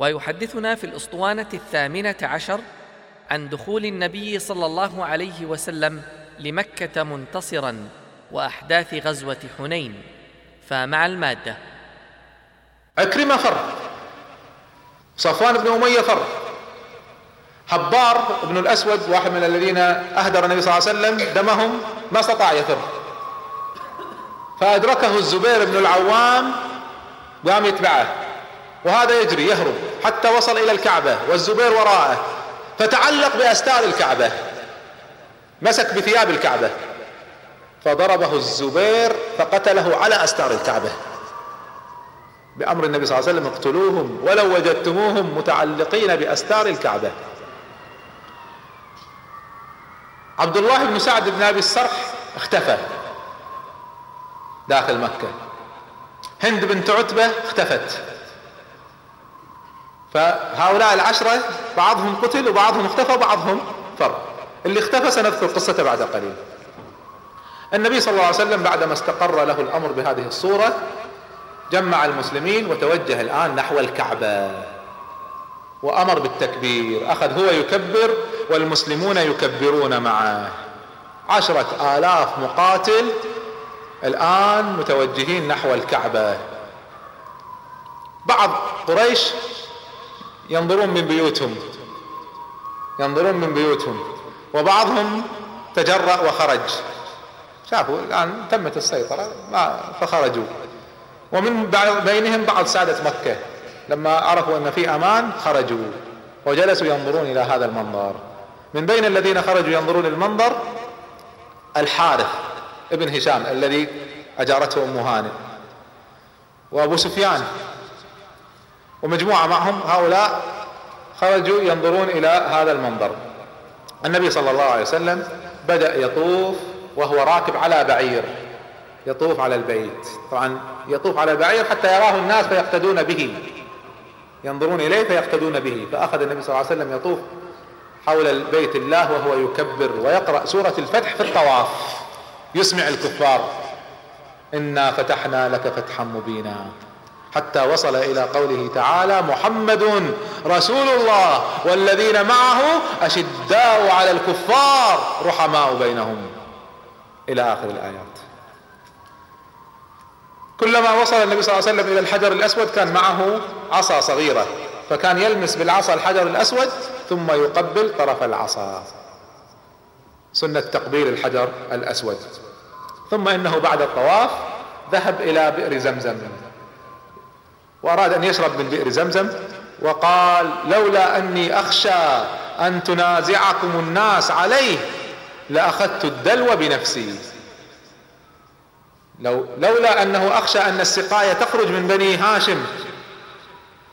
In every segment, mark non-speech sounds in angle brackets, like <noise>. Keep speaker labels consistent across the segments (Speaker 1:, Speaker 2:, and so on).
Speaker 1: ويحدثنا في الأسطوانة الثامنة عشر عن دخول النبي صلى الله عليه وسلم لمكة منتصرا وأحداث غزوة حنين. فمع المادة.
Speaker 2: عكرمه فر. صفوان بن أمية فر. حبار بن الأسود واحد من الذين أهدر النبي صلى الله عليه وسلم دمهم ما استطاع يفر. فأدركه الزبير بن العوام وقام يتبعه. وهذا يجري يهرب. حتى وصل إلى الكعبة والزبير وراءه فتعلق بأستار الكعبة مسك بثياب الكعبة فضربه الزبير فقتله على أستار الكعبة. بأمر النبي صلى الله عليه وسلم اقتلوهم ولو وجدتموهم متعلقين بأستار الكعبة. عبد الله بن سعد بن أبي السرح اختفى داخل مكة. هند بنت عتبة اختفت. فهؤلاء العشرة بعضهم قتل وبعضهم اختفى وبعضهم فر اللي اختفى سنذكر قصته بعد قليل. النبي صلى الله عليه وسلم بعدما استقر له الأمر بهذه الصورة جمع المسلمين وتوجه الآن نحو الكعبة. وأمر بالتكبير. أخذ هو يكبر والمسلمون يكبرون معه. عشرة آلاف مقاتل الآن متوجهين نحو الكعبة. بعض قريش ينظرون من بيوتهم. ينظرون من بيوتهم. وبعضهم تجرأ وخرج. شافوا الآن تمت السيطرة فخرجوا. ومن بينهم بعض سادة مكة. لما عرفوا أن في أمان خرجوا. وجلسوا ينظرون إلى هذا المنظر. من بين الذين خرجوا ينظرون المنظر الحارث ابن هشام الذي أجارته أم هانئ. وأبو سفيان ومجموعة معهم هؤلاء خرجوا ينظرون إلى هذا المنظر. النبي صلى الله عليه وسلم بدأ يطوف وهو راكب على بعير يطوف على البيت. طبعا يطوف على البعير حتى يراه الناس فيقتدون به. ينظرون إليه فيقتدون به. فأخذ النبي صلى الله عليه وسلم يطوف حول البيت الله وهو يكبر ويقرأ سورة الفتح في الطواف. يسمع الكفار إنا فتحنا لك فتحا مبينا. حتى وصل إلى قوله تعالى محمد رسول الله والذين معه أشداء على الكفار رحماء بينهم. إلى آخر الآيات. كلما وصل النبي صلى الله عليه وسلم إلى الحجر الأسود كان معه عصا صغيرة فكان يلمس بالعصا الحجر الأسود ثم يقبل طرف العصا. سنة تقبيل الحجر الأسود. ثم إنه بعد الطواف ذهب إلى بئر زمزم. وأراد أن يشرب من بئر زمزم وقال لولا أني أخشى أن تنازعكم الناس عليه لأخذت الدلو بنفسي. لو لولا أنه أخشى أن السقاية تخرج من بني هاشم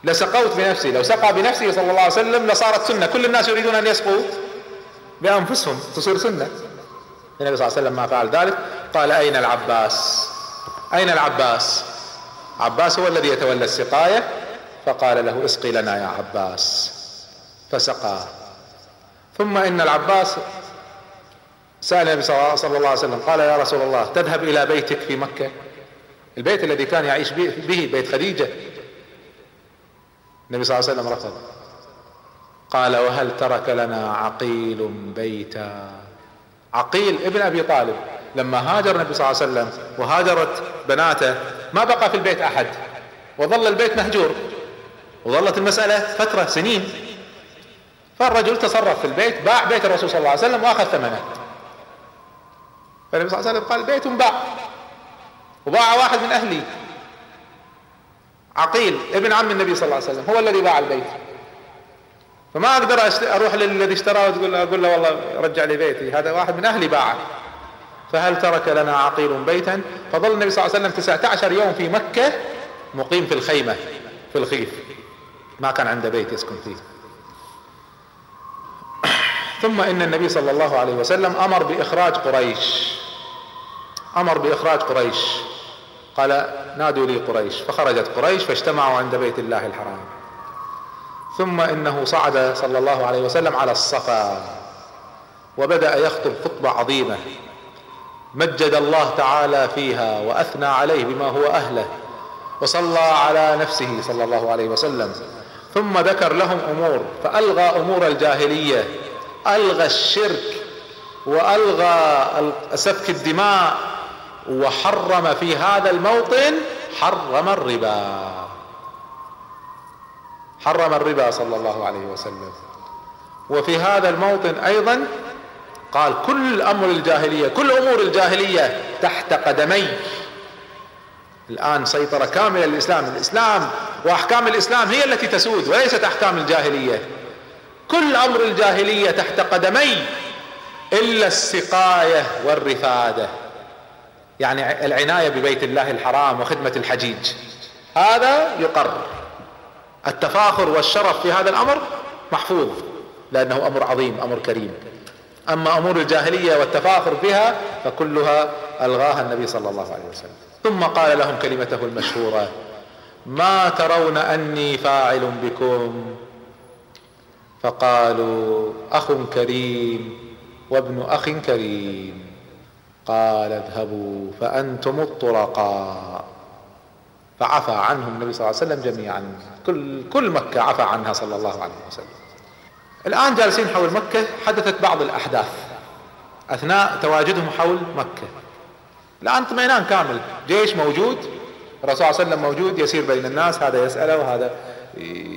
Speaker 2: لسقوت بنفسي. لو سقى بنفسه صلى الله عليه وسلم لصارت سنة. كل الناس يريدون أن يسقوا بأنفسهم. تصير سنة. النبي صلى الله عليه وسلم ما فعل ذلك. قال أين العباس؟ أين العباس؟ عباس هو الذي يتولى السقاية؟ فقال له اسقي لنا يا عباس. فسقى. ثم إن العباس سأل النبي صلى الله عليه وسلم قال يا رسول الله تذهب إلى بيتك في مكة؟ البيت الذي كان يعيش به بيت خديجة. النبي صلى الله عليه وسلم رفض. قال وهل ترك لنا عقيل بيتا؟ عقيل ابن أبي طالب. لما هاجر النبي صلى الله عليه وسلم وهاجرت بناته ما بقى في البيت أحد. وظل البيت مهجور. وظلت المسألة فترة سنين. فالرجل تصرف في البيت باع بيت الرسول صلى الله عليه وسلم وأخذ ثمنه. فالنبي صلى الله عليه وسلم قال بيت باع. وباع واحد من أهلي. عقيل ابن عم النبي صلى الله عليه وسلم هو الذي باع البيت. فما أقدر أروح للذي اشتراه وتقول له أقول له والله رجع لي بيتي. هذا واحد من أهلي باعه. فهل ترك لنا عقيل بيتا؟ فظل النبي صلى الله عليه وسلم تسعة عشر يوم في مكة مقيم في الخيمة في الخيف. ما كان عنده بيت يسكن فيه. <coughs> ثم إن النبي صلى الله عليه وسلم أمر بإخراج قريش. أمر بإخراج قريش. قال نادوا لي قريش. فخرجت قريش فاجتمعوا عند بيت الله الحرام. ثم إنه صعد صلى الله عليه وسلم على الصفا. وبدأ يخطب خطبة عظيمة. مجد الله تعالى فيها وأثنى عليه بما هو أهله وصلى على نفسه صلى الله عليه وسلم. ثم ذكر لهم أمور فألغى أمور الجاهلية ألغى الشرك وألغى سفك الدماء وحرم في هذا الموطن حرم الربا. حرم الربا صلى الله عليه وسلم. وفي هذا الموطن أيضا قال كل أمر الجاهلية كل أمور الجاهلية تحت قدمي. الآن سيطرة كاملة للإسلام. الإسلام واحكام الإسلام هي التي تسود وليست أحكام الجاهلية. كل أمر الجاهلية تحت قدمي إلا السقاية والرفادة. يعني العناية ببيت الله الحرام وخدمة الحجيج. هذا يقر. التفاخر والشرف في هذا الأمر محفوظ لأنه أمر عظيم أمر كريم. أما أمور الجاهلية والتفاخر بها فكلها ألغاها النبي صلى الله عليه وسلم. ثم قال لهم كلمته المشهورة ما ترون أني فاعل بكم؟ فقالوا أخ كريم وابن أخ كريم. قال اذهبوا فأنتم الطرقاء. فعفى عنهم النبي صلى الله عليه وسلم جميعا. كل كل مكة عفى عنها صلى الله عليه وسلم. الآن جالسين حول مكة حدثت بعض الأحداث. أثناء تواجدهم حول مكة. الآن اطمئنان كامل. جيش موجود الرسول صلى الله عليه وسلم موجود يسير بين الناس هذا يسأله وهذا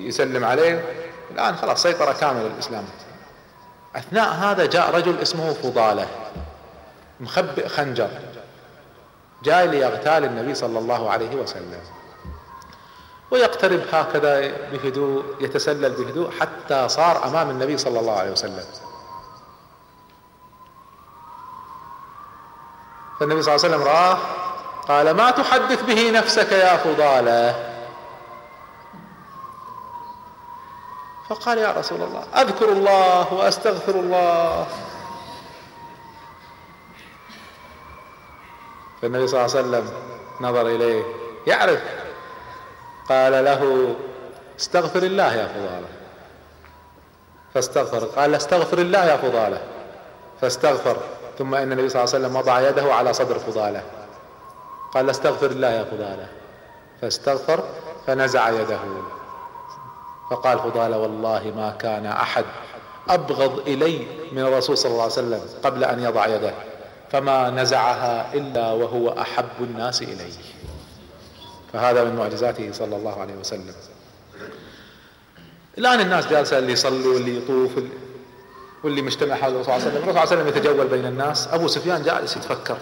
Speaker 2: يسلم عليه. الآن خلاص سيطرة كاملة للإسلام. أثناء هذا جاء رجل اسمه فضالة مخبئ خنجر جاي ليغتال النبي صلى الله عليه وسلم. ويقترب هكذا بهدوء يتسلل بهدوء حتى صار أمام النبي صلى الله عليه وسلم. فالنبي صلى الله عليه وسلم راه قال ما تحدث به نفسك يا فضالة. فقال يا رسول الله أذكر الله وأستغفر الله. فالنبي صلى الله عليه وسلم نظر إليه. يعرف قال له استغفر الله يا فضالة. فاستغفر قال استغفر الله يا فضالة. فاستغفر ثم إن النبي صلى الله عليه وسلم وضع يده على صدر فضالة. قال استغفر الله يا فضالة. فاستغفر فنزع يده. فقال فضالة والله ما كان أحد أبغض إلي من الرسول صلى الله عليه وسلم قبل أن يضع يده فما نزعها إلا وهو أحب الناس إليه. فهذا من معجزاته صلى الله عليه وسلم. الآن الناس جالسة اللي يصلي واللي يطوف واللي مجتمع حول الرسول صلى الله عليه وسلم. الرسول صلى الله عليه وسلم يتجول بين الناس. أبو سفيان جالس يتفكر.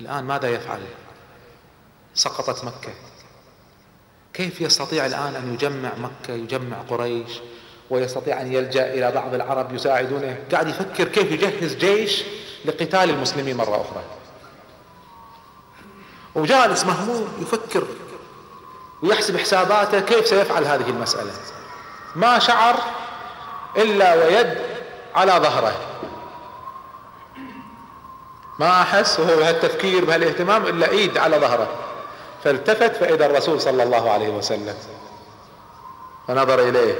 Speaker 2: الآن ماذا يفعل؟ سقطت مكة. كيف يستطيع الآن أن يجمع مكة يجمع قريش ويستطيع أن يلجأ إلى بعض العرب يساعدونه؟ قاعد يفكر كيف يجهز جيش لقتال المسلمين مرة أخرى. وجالس مهموم يفكر ويحسب حساباته كيف سيفعل هذه المسألة. ما شعر إلا ويد على ظهره. ما أحس وهو بهالتفكير بهالاهتمام إلا إيد على ظهره. فالتفت فإذا الرسول صلى الله عليه وسلم. فنظر إليه.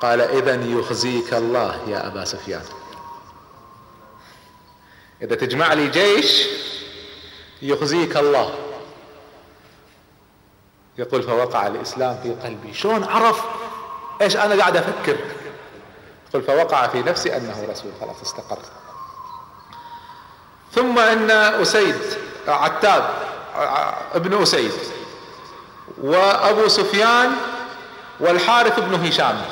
Speaker 2: قال إذا يخزيك الله يا أبا سفيان. إذا تجمع لي جيش يخزيك الله. يقول فوقع الإسلام في قلبي. شلون عرف؟ إيش أنا قاعد أفكر؟ يقول فوقع في نفسي أنه رسول خلاص استقر. ثم إن أسيد عتاب ابن أسيد وأبو سفيان والحارث بن هشام.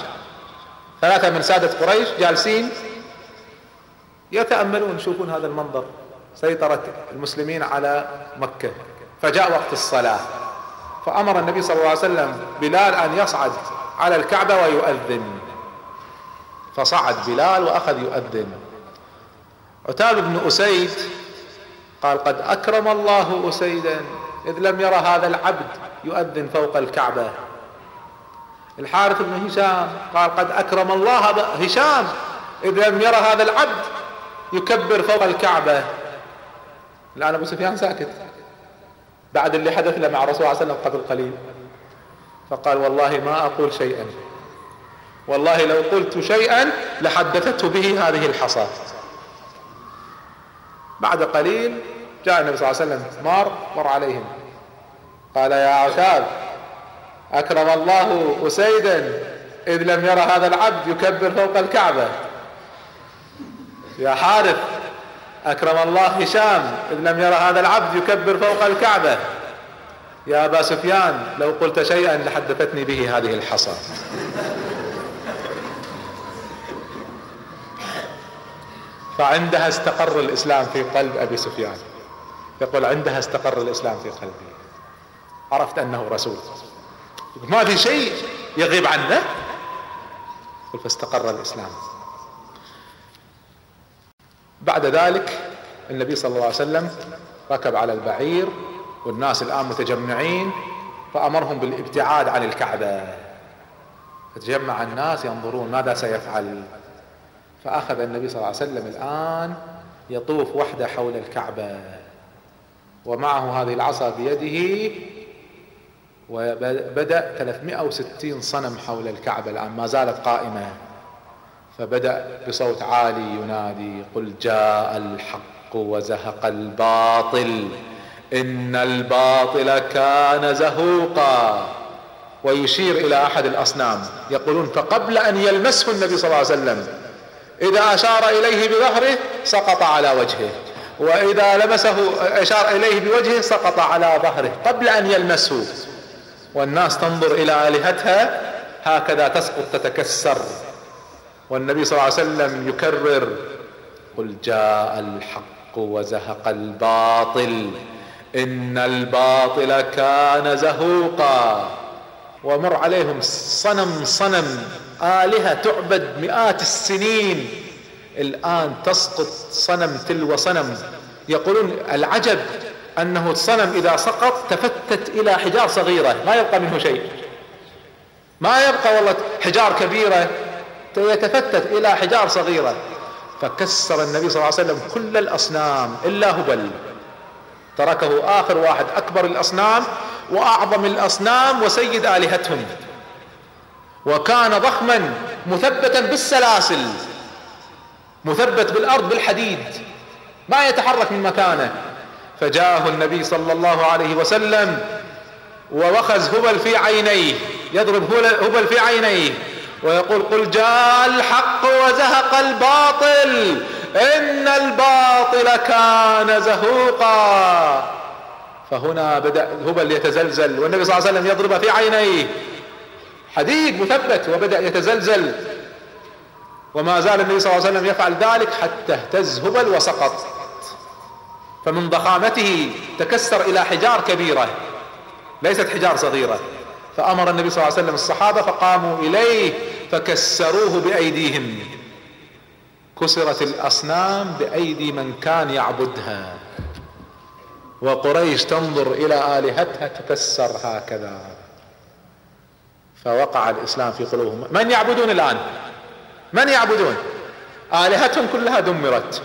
Speaker 2: ثلاثة من سادة قريش جالسين يتأملون يشوفون هذا المنظر. سيطرة المسلمين على مكة. فجاء وقت الصلاة. فأمر النبي صلى الله عليه وسلم بلال أن يصعد على الكعبة ويؤذن. فصعد بلال وأخذ يؤذن. عتاب بن أسيد قال قد أكرم الله أسيدا إذ لم يرى هذا العبد يؤذن فوق الكعبة. الحارث بن هشام قال قد أكرم الله هشام إذ لم يرى هذا العبد يكبر فوق الكعبة. الآن أبو سفيان ساكت. بعد اللي حدث له مع الرسول صلى الله عليه وسلم قبل قليل. فقال والله ما أقول شيئا. والله لو قلت شيئا لحدثته به هذه الحصى. بعد قليل جاء النبي صلى الله عليه وسلم مار مر عليهم. قال يا عتاب أكرم الله اسيدا إذ لم يرى هذا العبد يكبر فوق الكعبة. يا حارث أكرم الله هشام إذ لم يرى هذا العبد يكبر فوق الكعبة. يا أبا سفيان لو قلت شيئا لحدثتني به هذه الحصى. فعندها استقر الإسلام في قلب أبي سفيان. يقول عندها استقر الإسلام في قلبي. عرفت أنه رسول. ما في شيء يغيب عنه؟ فاستقر الإسلام. بعد ذلك النبي صلى الله عليه وسلم ركب على البعير والناس الآن متجمعين فأمرهم بالابتعاد عن الكعبة. فتجمع الناس ينظرون ماذا سيفعل. فأخذ النبي صلى الله عليه وسلم الآن يطوف وحده حول الكعبة. ومعه هذه العصا بيده وبدأ 360 صنم حول الكعبة. الآن ما زالت قائمة. فبدأ بصوت عالي ينادي قل جاء الحق وزهق الباطل. إن الباطل كان زهوقا. ويشير إلى أحد الأصنام يقولون فقبل أن يلمسه النبي صلى الله عليه وسلم إذا أشار إليه بظهره سقط على وجهه وإذا لمسه أشار إليه بوجهه سقط على ظهره قبل أن يلمسه. والناس تنظر إلى آلهتها هكذا تسقط تتكسر. والنبي صلى الله عليه وسلم يكرر قل جاء الحق وزهق الباطل إن الباطل كان زهوقا. ومر عليهم صنم صنم آلهة تعبد مئات السنين. الآن تسقط صنم تلو صنم. يقولون العجب أنه الصنم إذا سقط تفتت إلى حجار صغيرة ما يبقى منه شيء. ما يبقى والله حجار كبيرة يتفتت إلى حجار صغيرة. فكسر النبي صلى الله عليه وسلم كل الأصنام إلا هبل. تركه آخر واحد أكبر الأصنام وأعظم الأصنام وسيد آلهتهم. وكان ضخما مثبتا بالسلاسل مثبت بالأرض بالحديد ما يتحرك من مكانه. فجاءه النبي صلى الله عليه وسلم ووخز هبل في عينيه يضرب هبل في عينيه. ويقول قل جاء الحق وزهق الباطل إن الباطل كان زهوقا. فهنا بدأ هبل يتزلزل والنبي صلى الله عليه وسلم يضرب في عينيه. حديد مثبت وبدأ يتزلزل. وما زال النبي صلى الله عليه وسلم يفعل ذلك حتى اهتز هبل وسقط. فمن ضخامته تكسر إلى حجار كبيرة ليست حجار صغيرة. فأمر النبي صلى الله عليه وسلم الصحابة فقاموا إليه فكسروه بأيديهم. كسرت الأصنام بأيدي من كان يعبدها. وقريش تنظر إلى آلهتها تكسر هكذا. فوقع الإسلام في قلوبهم. من يعبدون الآن؟ من يعبدون؟ آلهتهم كلها دمرت.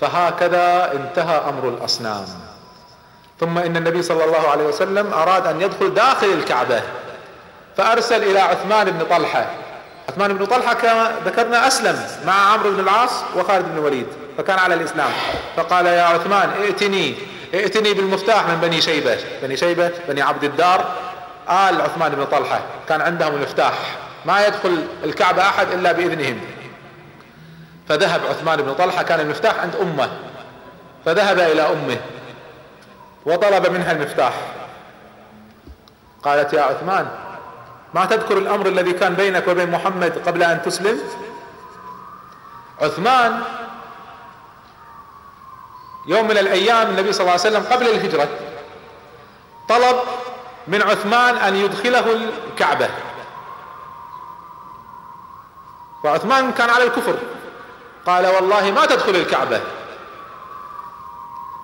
Speaker 2: فهكذا انتهى أمر الأصنام. ثم إن النبي صلى الله عليه وسلم أراد أن يدخل داخل الكعبة. فأرسل إلى عثمان بن طلحة. عثمان بن طلحة كما ذكرنا أسلم مع عمرو بن العاص وخالد بن الوليد فكان على الإسلام. فقال يا عثمان ائتني ائتني بالمفتاح من بني شيبة. بني شيبة بني عبد الدار. آل عثمان بن طلحة كان عندهم المفتاح. ما يدخل الكعبة أحد إلا بإذنهم. فذهب عثمان بن طلحة كان المفتاح عند أمه. فذهب إلى أمه. وطلب منها المفتاح. قالت يا عثمان ما تذكر الأمر الذي كان بينك وبين محمد قبل أن تسلم؟ عثمان يوم من الأيام النبي صلى الله عليه وسلم قبل الهجرة طلب من عثمان أن يدخله الكعبة. وعثمان كان على الكفر. قال والله ما تدخل الكعبة.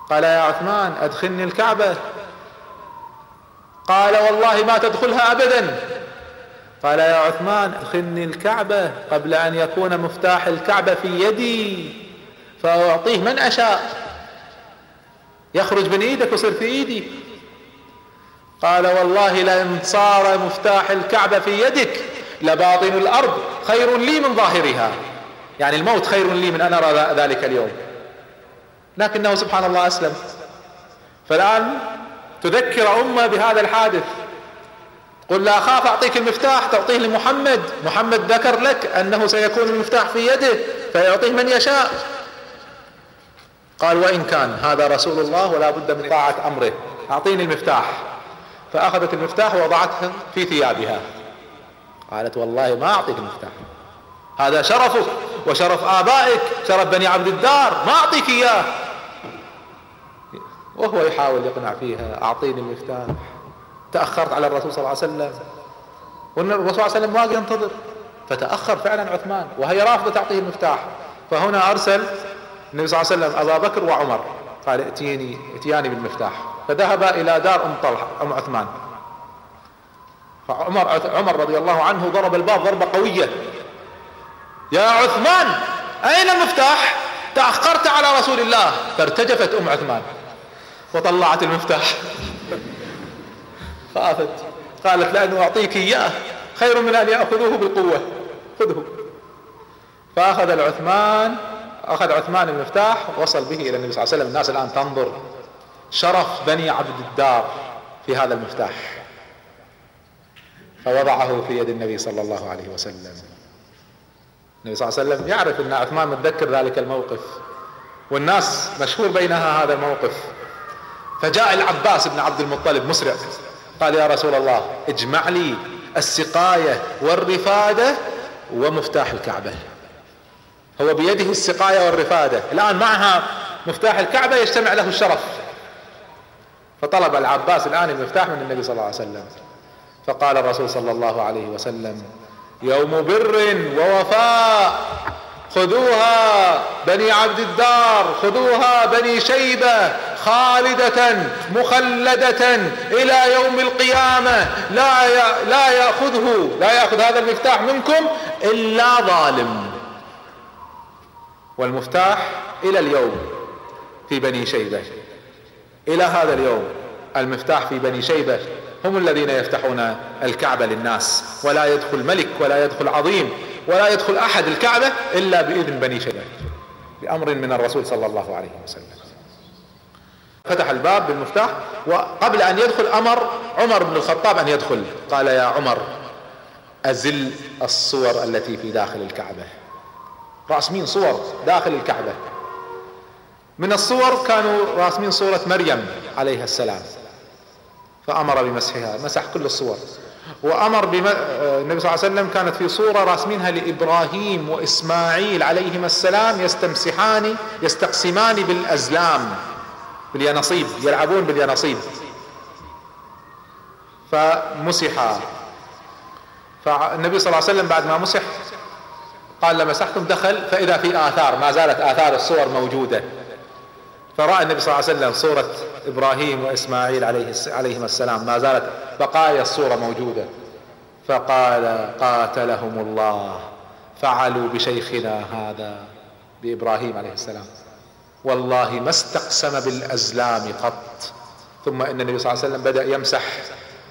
Speaker 2: قال يا عثمان أدخلني الكعبة. قال والله ما تدخلها ابدا. قال يا عثمان ادخلني الكعبة قبل أن يكون مفتاح الكعبة في يدي فأعطيه من أشاء. يخرج من إيدك ويصير في إيدي. قال والله لئن صار مفتاح الكعبة في يدك لباطن الأرض خير لي من ظاهرها. يعني الموت خير لي من أن أرى ذلك اليوم. لكنه سبحان الله أسلم. فالآن تذكر أمة بهذا الحادث. قل لا أخاف أعطيك المفتاح تعطيه لمحمد. محمد ذكر لك أنه سيكون المفتاح في يده فيعطيه من يشاء. قال وإن كان هذا رسول الله ولا بد من طاعة أمره. أعطيني المفتاح. فأخذت المفتاح ووضعته في ثيابها. قالت والله ما أعطيك المفتاح. هذا شرفك وشرف آبائك شرف بني عبد الدار ما أعطيك إياه. وهو يحاول يقنع فيها أعطيني المفتاح. تأخرت على الرسول صلى الله عليه وسلم. والرسول صلى الله عليه وسلم واقف ينتظر. فتأخر فعلا عثمان وهي رافضة تعطيه المفتاح. فهنا أرسل النبي صلى الله عليه وسلم أبا بكر وعمر. قال ائتيني ائتياني بالمفتاح. فذهب إلى دار أم طلحة أم عثمان. فعمر عمر رضي الله عنه ضرب الباب ضربة قوية. يا عثمان أين المفتاح؟ تأخرت على رسول الله. فارتجفت أم عثمان. وطلعت المفتاح. خافت. قالت لأنه أعطيك إياه. خير من أن يأخذوه بالقوة. خذه. فأخذ العثمان أخذ عثمان المفتاح وصل به إلى النبي صلى الله عليه وسلم. الناس الآن تنظر. شرف بني عبد الدار في هذا المفتاح. فوضعه في يد النبي صلى الله عليه وسلم. النبي صلى الله عليه وسلم يعرف أن عثمان متذكر ذلك الموقف والناس مشهور بينها هذا الموقف. فجاء العباس بن عبد المطلب مسرع. قال يا رسول الله اجمع لي السقاية والرفادة ومفتاح الكعبة. هو بيده السقاية والرفادة. الآن معها مفتاح الكعبة يجتمع له الشرف. فطلب العباس الآن المفتاح من النبي صلى الله عليه وسلم. فقال الرسول صلى الله عليه وسلم يوم بر ووفاء. خذوها بني عبد الدار خذوها بني شيبة خالدة مخلدة إلى يوم القيامة. لا لا يأخذه لا يأخذ هذا المفتاح منكم إلا ظالم. والمفتاح إلى اليوم في بني شيبة. إلى هذا اليوم المفتاح في بني شيبة. هم الذين يفتحون الكعبة للناس ولا يدخل ملك ولا يدخل عظيم. ولا يدخل أحد الكعبة إلا بإذن بني شيبة بأمر من الرسول صلى الله عليه وسلم. فتح الباب بالمفتاح وقبل أن يدخل أمر عمر بن الخطاب أن يدخل. قال يا عمر أزل الصور التي في داخل الكعبة. راسمين صور؟ داخل الكعبة. من الصور كانوا راسمين صورة مريم عليها السلام. فأمر بمسحها مسح كل الصور. وأمر بم... النبي صلى الله عليه وسلم كانت في صورة راسمينها لإبراهيم وإسماعيل عليهما السلام يستمسحان يستقسمان بالأزلام باليانصيب يلعبون باليانصيب. فمسح. فالنبي صلى الله عليه وسلم بعد ما مسح قال لمسحتم دخل فإذا في آثار ما زالت آثار الصور موجودة. فرأى النبي صلى الله عليه وسلم صورة إبراهيم وإسماعيل عليه عليهما السلام. ما زالت بقايا الصورة موجودة. فقال قاتلهم الله. فعلوا بشيخنا هذا بإبراهيم عليه السلام. والله ما استقسم بالأزلام قط. ثم إن النبي صلى الله عليه وسلم بدأ يمسح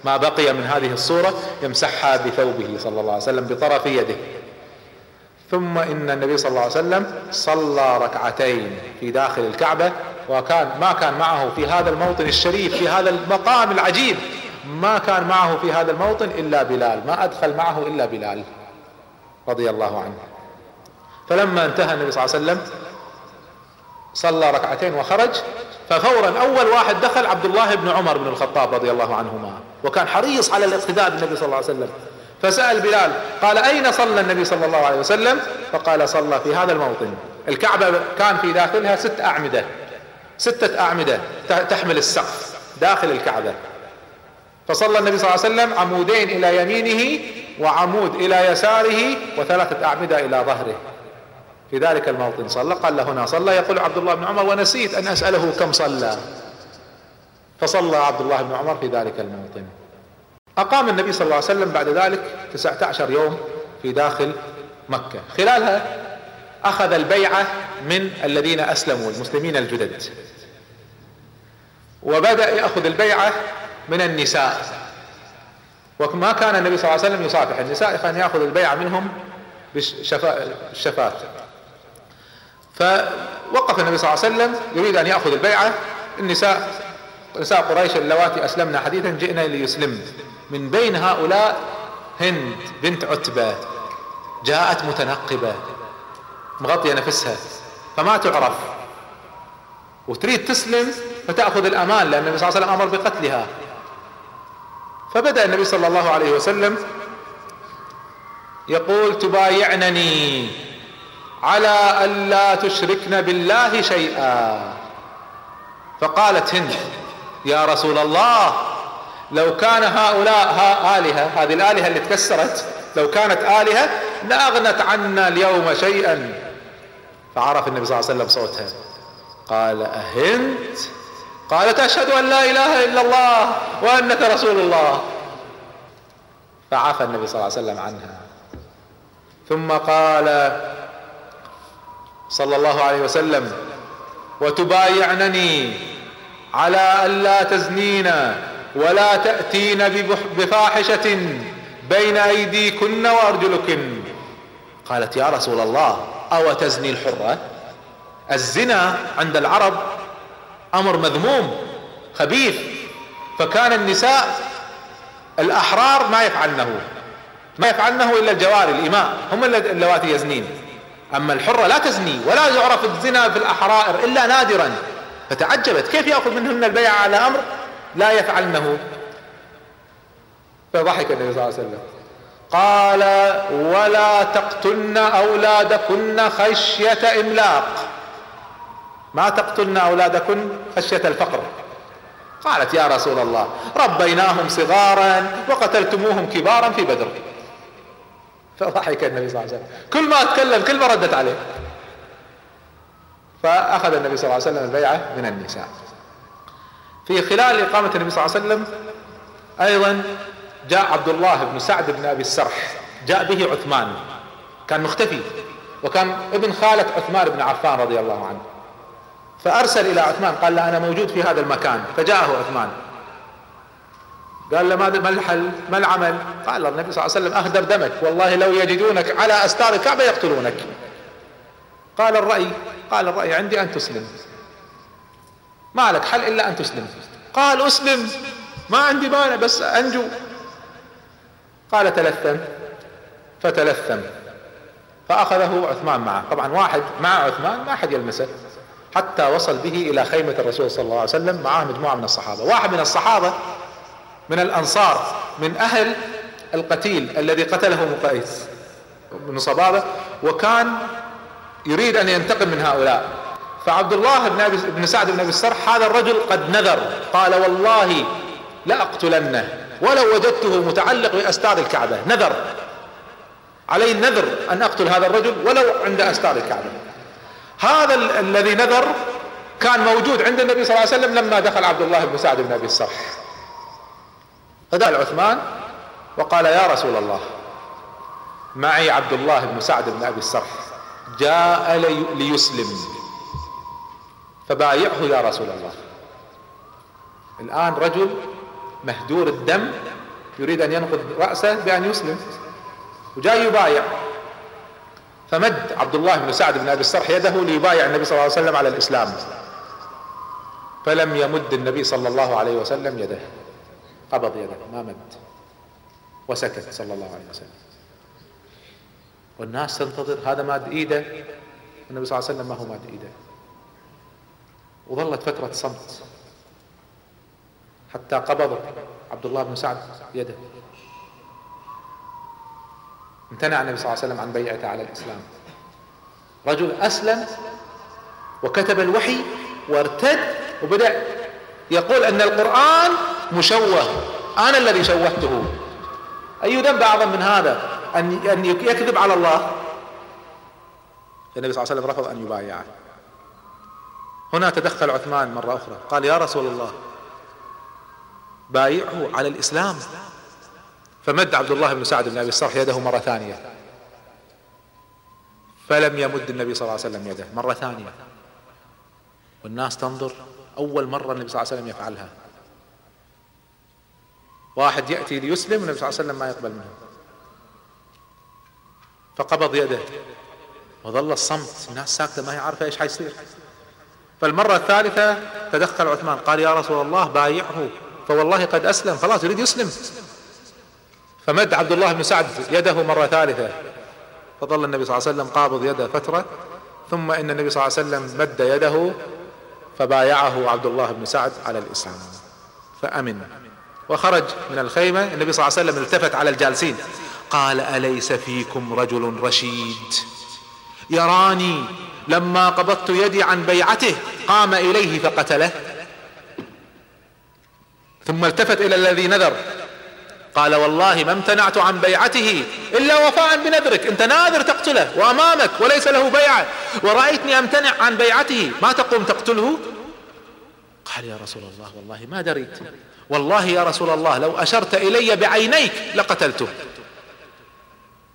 Speaker 2: ما بقي من هذه الصورة يمسحها بثوبه صلى الله عليه وسلم بطرف يده. ثم إن النبي صلى الله عليه وسلم صلى ركعتين في داخل الكعبة وكان ما كان معه في هذا الموطن الشريف في هذا المقام العجيب. ما كان معه في هذا الموطن إلا بلال. ما أدخل معه إلا بلال. رضي الله عنه. فلما انتهى النبي صلى الله عليه وسلم صلى ركعتين وخرج ففورا أول واحد دخل عبد الله بن عمر بن الخطاب رضي الله عنهما. وكان حريص على الاقتداء بالنبي صلى الله عليه وسلم. فسأل بلال قال أين صلى النبي صلى الله عليه وسلم؟ فقال صلى في هذا الموطن. الكعبة كان في داخلها ست أعمدة. ستة أعمدة تحمل السقف داخل الكعبة. فصلى النبي صلى الله عليه وسلم عمودين إلى يمينه وعمود إلى يساره وثلاثة أعمدة إلى ظهره. في ذلك الموطن صلى قال له هنا صلى. يقول عبد الله بن عمر ونسيت أن أسأله كم صلى. فصلى عبد الله بن عمر في ذلك الموطن. أقام النبي صلى الله عليه وسلم بعد ذلك تسعة عشر يوم في داخل مكة. خلالها أخذ البيعة من الذين أسلموا المسلمين الجدد. وبدأ يأخذ البيعة من النساء. وما كان النبي صلى الله عليه وسلم يصافح. النساء كان يأخذ البيعة منهم بالشفات فوقف النبي صلى الله عليه وسلم يريد أن يأخذ البيعة النساء نساء قريش اللواتي أسلمنا حديثا جئنا ليسلمن من بين هؤلاء هند بنت عتبة جاءت متنقبة. مغطية نفسها. فما تعرف. وتريد تسلم فتأخذ الأمان لأن النبي صلى الله عليه وسلم أمر بقتلها. فبدأ النبي صلى الله عليه وسلم يقول تبايعنني على ألا تشركن بالله شيئا. فقالت هند يا رسول الله لو كان هؤلاء ها آلهة هذه الآلهة اللي تكسرت لو كانت آلهة لأغنت عنا اليوم شيئا. فعرف النبي صلى الله عليه وسلم صوتها. قال أهنت؟ قالت أشهد أن لا إله إلا الله وأنك رسول الله. فعفى النبي صلى الله عليه وسلم عنها. ثم قال صلى الله عليه وسلم وتبايعنني على ألا تزنين ولا تأتين بفاحشة بين أيديكن وأرجلكن. قالت يا رسول الله أو تزني الحرة. الزنا عند العرب أمر مذموم خبيث. فكان النساء الأحرار ما يفعلنه ما يفعلنه إلا الجواري الإماء هم اللواتي يزنين. أما الحرة لا تزني ولا يعرف الزنا في الأحرائر إلا نادرا. فتعجبت كيف يأخذ منهن البيع على أمر لا يفعلنه؟ فضحك النبي صلى الله عليه وسلم. قال ولا تقتلن أولادكن خشية إملاق. ما تقتلن أولادكن خشية الفقر. قالت يا رسول الله ربيناهم صغارا وقتلتموهم كبارا في بدر. فضحك النبي صلى الله عليه وسلم. كل ما أتكلم كل ما ردت عليه. فأخذ النبي صلى الله عليه وسلم البيعة من النساء. في خلال إقامة النبي صلى الله عليه وسلم أيضا جاء عبد الله بن سعد بن أبي السرح. جاء به عثمان. كان مختفي. وكان ابن خالة عثمان بن عفان رضي الله عنه. فأرسل إلى عثمان قال له أنا موجود في هذا المكان. فجاءه عثمان. قال له ما الحل؟ ما العمل؟ قال النبي صلى الله عليه وسلم أهدر دمك والله لو يجدونك على أستار الكعبة يقتلونك. قال الرأي قال الرأي عندي أن تسلم. ما لك حل إلا أن تسلم. قال أسلم ما عندي مانع بس أنجو. قال تلثم. فتلثم. فأخذه عثمان معه. طبعا واحد مع عثمان ما أحد يلمسه. حتى وصل به إلى خيمة الرسول صلى الله عليه وسلم. معه مجموعة من الصحابة. واحد من الصحابة من الأنصار من أهل القتيل الذي قتله مقيس بن صبابة. وكان يريد أن ينتقم من هؤلاء. فعبد الله بن, أبي بن سعد بن أبي السرح هذا الرجل قد نذر. قال والله لأقتلنه ولو وجدته متعلق بأستار الكعبة. نذر. علي النذر أن أقتل هذا الرجل ولو عند أستار الكعبة. هذا الذي نذر كان موجود عند النبي صلى الله عليه وسلم لما دخل عبد الله بن سعد بن أبي السرح. فدخل عثمان وقال يا رسول الله معي عبد الله بن سعد بن أبي السرح. جاء لي ليسلم. فبايعه يا رسول الله. الآن رجل مهدور الدم يريد أن ينقض رأسه بأن يسلم. وجاي يبايع. فمد عبد الله بن سعد بن أبي السرح يده ليبايع النبي صلى الله عليه وسلم على الإسلام. فلم يمد النبي صلى الله عليه وسلم يده. قبض يده ما مد. وسكت صلى الله عليه وسلم. والناس تنتظر هذا ماد إيده. النبي صلى الله عليه وسلم ما هو ماد إيده. وظلت فترة صمت. حتى قبض عبد الله بن سعد يده. امتنع النبي صلى الله عليه وسلم عن بيعته على الإسلام. رجل أسلم وكتب الوحي وارتد وبدأ يقول أن القرآن مشوه. أنا الذي شوهته. أي ذنب أعظم من هذا؟ أن يكذب على الله. النبي صلى الله عليه وسلم رفض أن يبايعه. هنا تدخل عثمان مرة أخرى. قال يا رسول الله بايعه على الإسلام. فمد عبد الله بن سعد بن أبي الصرح يده مرة ثانية. فلم يمد النبي صلى الله عليه وسلم يده. مرة ثانية. والناس تنظر. أول مرة النبي صلى الله عليه وسلم يفعلها. واحد يأتي ليسلم والنبي صلى الله عليه وسلم ما يقبل منه. فقبض يده. وظل الصمت. الناس ساكتة ما هي عارفة إيش حيصير. فالمرة الثالثة تدخل عثمان. قال يا رسول الله بايعه فوالله قد أسلم خلاص يريد يسلم. فمد عبد الله بن سعد يده مرة ثالثة. فظل النبي صلى الله عليه وسلم قابض يده فترة ثم إن النبي صلى الله عليه وسلم مد يده فبايعه عبد الله بن سعد على الإسلام. فأمن. وخرج من الخيمة. النبي صلى الله عليه وسلم التفت على الجالسين. قال أليس فيكم رجل رشيد؟ يراني لما قبضت يدي عن بيعته قام إليه فقتله. ثم التفت إلى الذي نذر. قال والله ما امتنعت عن بيعته إلا وفاء بنذرك. أنت ناذر تقتله وأمامك وليس له بيعة ورأيتني أمتنع عن بيعته. ما تقوم تقتله؟ قال يا رسول الله والله ما دريت. والله يا رسول الله لو أشرت إلي بعينيك لقتلته.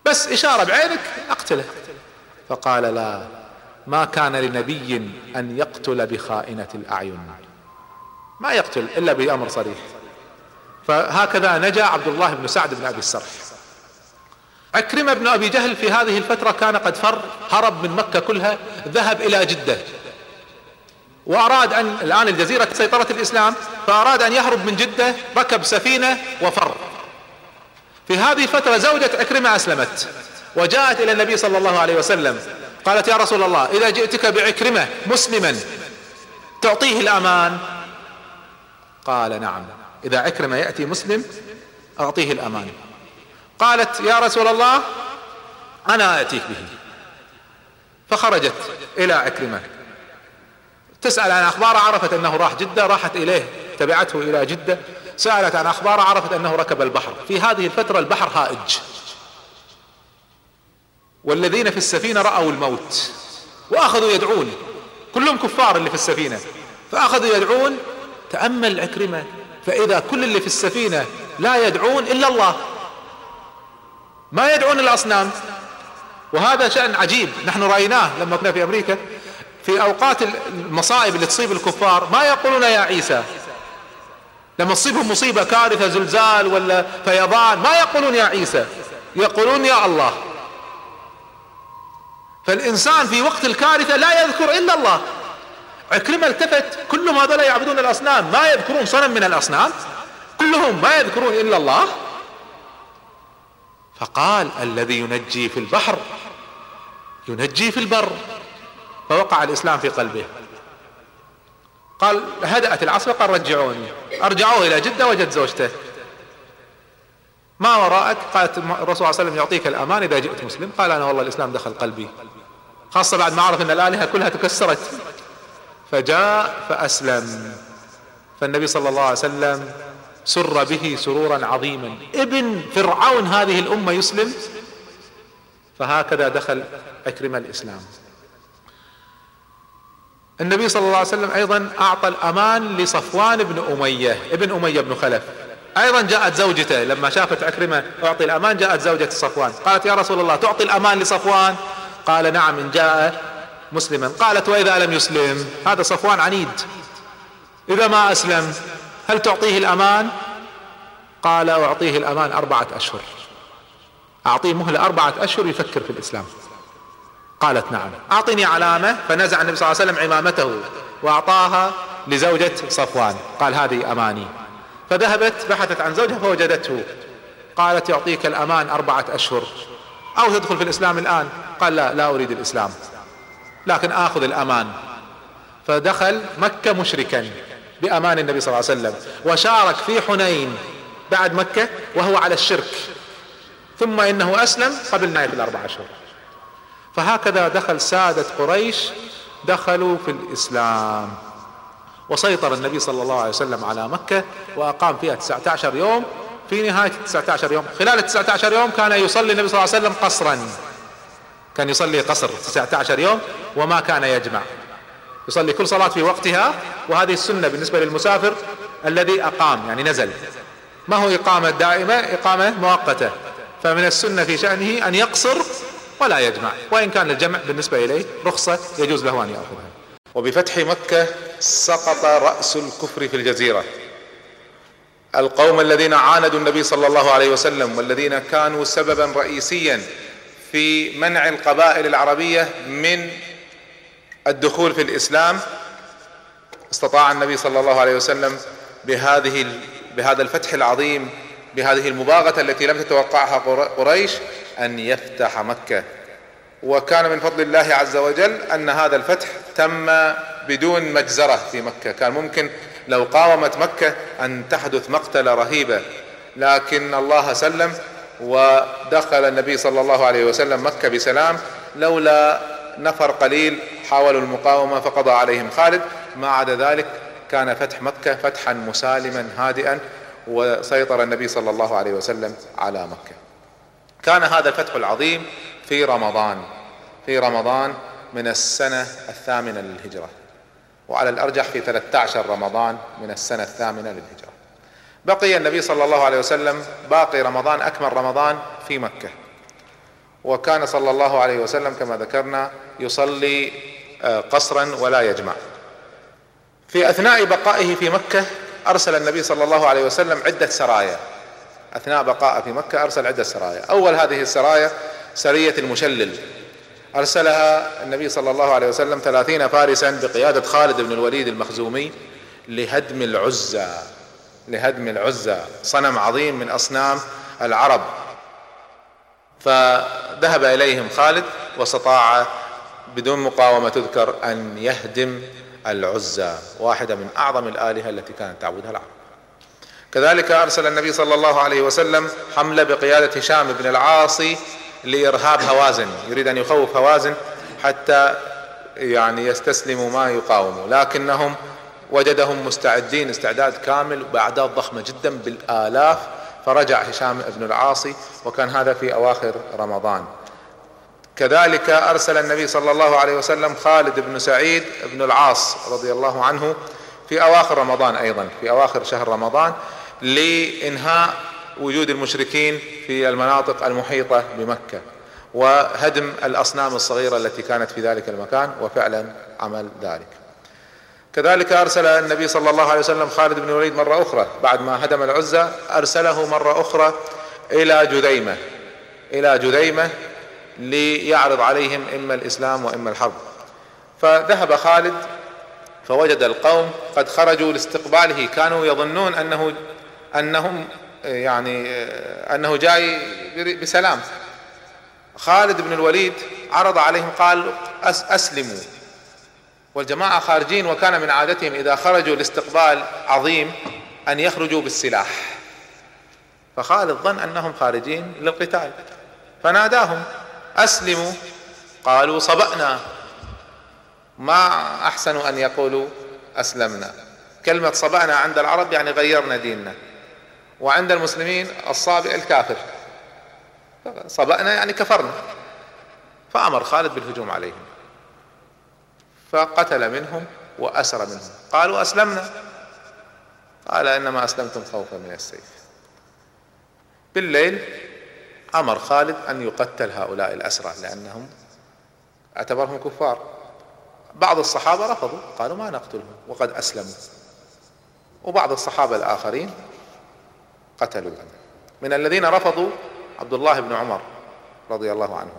Speaker 2: بس إشارة بعينك أقتله. فقال لا ما كان لنبي أن يقتل بخائنة الأعين. ما يقتل إلا بأمر صريح. فهكذا نجا عبد الله بن سعد بن أبي السرح. عكرمة بن أبي جهل في هذه الفترة كان قد فر هرب من مكة كلها ذهب إلى جدة. وأراد أن الآن الجزيرة سيطرة الإسلام فأراد أن يهرب من جدة ركب سفينة وفر. في هذه الفترة زوجة عكرمة أسلمت وجاءت إلى النبي صلى الله عليه وسلم. قالت يا رسول الله إذا جئتك بعكرمة مسلما تعطيه الأمان قال نعم. إذا عكرمة يأتي مسلم أعطيه الأمان. قالت يا رسول الله أنا أتيك به. فخرجت إلى عكرمة تسأل عن أخباره عرفت أنه راح جدة راحت إليه تبعته إلى جدة. سألت عن أخباره عرفت أنه ركب البحر. في هذه الفترة البحر هائج. والذين في السفينة رأوا الموت. وأخذوا يدعون. كلهم كفار اللي في السفينة. فأخذوا يدعون تأمل عكرمة فإذا كل اللي في السفينة لا يدعون إلا الله. ما يدعون الأصنام. وهذا شأن عجيب. نحن رأيناه لما كنا في أمريكا. في أوقات المصائب اللي تصيب الكفار ما يقولون يا عيسى. لما تصيبهم مصيبة كارثة زلزال ولا فيضان ما يقولون يا عيسى. يقولون يا الله. فالإنسان في وقت الكارثة لا يذكر إلا الله. عكرمة التفت كلهم هذول يعبدون الأصنام ما يذكرون صنم من الأصنام كلهم ما يذكرون إلا الله. فقال الذي ينجي في البحر ينجي في البر. فوقع الإسلام في قلبه. قال هدأت العصر قال رجعوني. أرجعوه إلى جدة وجد زوجته. ما وراءك؟ قالت الرسول صلى الله عليه وسلم يعطيك الأمان إذا جئت مسلم. قال أنا والله الإسلام دخل قلبي. خاصة بعد ما عرف إن الآلهة كلها تكسرت. فجاء فأسلم. فالنبي صلى الله عليه وسلم سر به سرورا عظيما. ابن فرعون هذه الأمة يسلم؟ فهكذا دخل أكرم الإسلام. النبي صلى الله عليه وسلم أيضا أعطى الأمان لصفوان بن أمية ابن أمية بن خلف. أيضا جاءت زوجته لما شافت عكرمة اعطي الأمان جاءت زوجة صفوان. قالت يا رسول الله تعطي الأمان لصفوان؟ قال نعم إن جاء مسلما. قالت وإذا لم يسلم هذا صفوان عنيد. إذا ما أسلم هل تعطيه الأمان؟ قال أعطيه الأمان أربعة أشهر. أعطيه مهلة أربعة أشهر يفكر في الإسلام. قالت نعم. أعطني علامة فنزع النبي صلى الله عليه وسلم عمامته وأعطاها لزوجة صفوان. قال هذه أماني. فذهبت بحثت عن زوجها فوجدته. قالت يعطيك الأمان أربعة أشهر. أو تدخل في الإسلام الآن؟ قال لا لا أريد الإسلام. لكن آخذ الأمان. فدخل مكة مشركا بأمان النبي صلى الله عليه وسلم. وشارك في حنين بعد مكة وهو على الشرك. ثم إنه أسلم قبل نهاية الأربع اشهر فهكذا دخل سادة قريش دخلوا في الإسلام. وسيطر النبي صلى الله عليه وسلم على مكة وأقام فيها 19 يوم. في نهاية 19 يوم خلال 19 يوم كان يصلي النبي صلى الله عليه وسلم قصرا. كان يصلي قصر 19 يوم وما كان يجمع. يصلي كل صلاة في وقتها وهذه السنة بالنسبة للمسافر الذي أقام يعني نزل. ما هو إقامة دائمة؟ إقامة مؤقتة. فمن السنة في شأنه أن يقصر ولا يجمع. وإن كان الجمع بالنسبة إليه رخصة يجوز له أن يأخذها. وبفتح مكة سقط رأس الكفر في الجزيرة. القوم الذين عاندوا النبي صلى الله عليه وسلم والذين كانوا سببا رئيسيا في منع القبائل العربية من الدخول في الإسلام. استطاع النبي صلى الله عليه وسلم بهذه بهذا الفتح العظيم بهذه المباغتة التي لم تتوقعها قريش أن يفتح مكة. وكان من فضل الله عز وجل أن هذا الفتح تم بدون مجزرة في مكة. كان ممكن لو قاومت مكة أن تحدث مقتله رهيبة. لكن الله سلم ودخل النبي صلى الله عليه وسلم مكة بسلام لولا نفر قليل حاولوا المقاومة فقضى عليهم. خالد ما عدا ذلك كان فتح مكة فتحا مسالما هادئا وسيطر النبي صلى الله عليه وسلم على مكة. كان هذا الفتح العظيم في رمضان في رمضان من السنة الثامنة للهجرة وعلى الأرجح في 13 رمضان من السنة الثامنة للهجرة. بقي النبي صلى الله عليه وسلم باقي رمضان أكمل رمضان في مكة. وكان صلى الله عليه وسلم كما ذكرنا يصلي آه، قصرا ولا يجمع. في أثناء بقائه في مكة أرسل النبي صلى الله عليه وسلم عدة سرايا. أثناء بقائه في مكة أرسل عدة سرايا. أول هذه السرايا سرية المشلل. أرسلها النبي صلى الله عليه وسلم ثلاثين فارسا بقيادة خالد بن الوليد المخزومي لهدم العزى. لهدم العزى صنم عظيم من أصنام العرب. فذهب إليهم خالد واستطاع بدون مقاومة تذكر أن يهدم العزى واحدة من أعظم الآلهة التي كانت تعبدها العرب. كذلك أرسل النبي صلى الله عليه وسلم حملة بقيادة هشام بن العاصي لإرهاب هوازن يريد أن يخوف هوازن حتى يعني يستسلموا ما يقاوموا لكنهم وجدهم مستعدين استعداد كامل باعداد ضخمة جدا بالآلاف فرجع هشام بن العاصي وكان هذا في أواخر رمضان كذلك أرسل النبي صلى الله عليه وسلم خالد بن سعيد بن العاص رضي الله عنه في أواخر رمضان أيضا في أواخر شهر رمضان لإنهاء وجود المشركين في المناطق المحيطة بمكة وهدم الأصنام الصغيرة التي كانت في ذلك المكان وفعلا عمل ذلك. كذلك أرسل النبي صلى الله عليه وسلم خالد بن الوليد مرة أخرى بعد ما هدم العزى أرسله مرة أخرى إلى جذيمة إلى جذيمة ليعرض عليهم إما الإسلام وإما الحرب. فذهب خالد فوجد القوم قد خرجوا لاستقباله كانوا يظنون أنه أنهم يعني أنه جاي بسلام. خالد بن الوليد عرض عليهم قال أسلموا. والجماعة خارجين وكان من عادتهم إذا خرجوا لاستقبال عظيم أن يخرجوا بالسلاح. فخالد ظن أنهم خارجين للقتال. فناداهم أسلموا. قالوا صبأنا. ما أحسن أن يقولوا أسلمنا. كلمة صبأنا عند العرب يعني غيرنا ديننا. وعند المسلمين الصابئ الكافر. صبأنا يعني كفرنا. فأمر خالد بالهجوم عليهم. فقتل منهم وأسر منهم. قالوا أسلمنا. قال إنما أسلمتم خوفا من السيف. بالليل أمر خالد أن يقتل هؤلاء الأسرى لأنهم اعتبرهم كفار. بعض الصحابة رفضوا قالوا ما نقتلهم وقد أسلموا. وبعض الصحابة الآخرين قتلوا من الذين رفضوا عبد الله بن عمر رضي الله عنه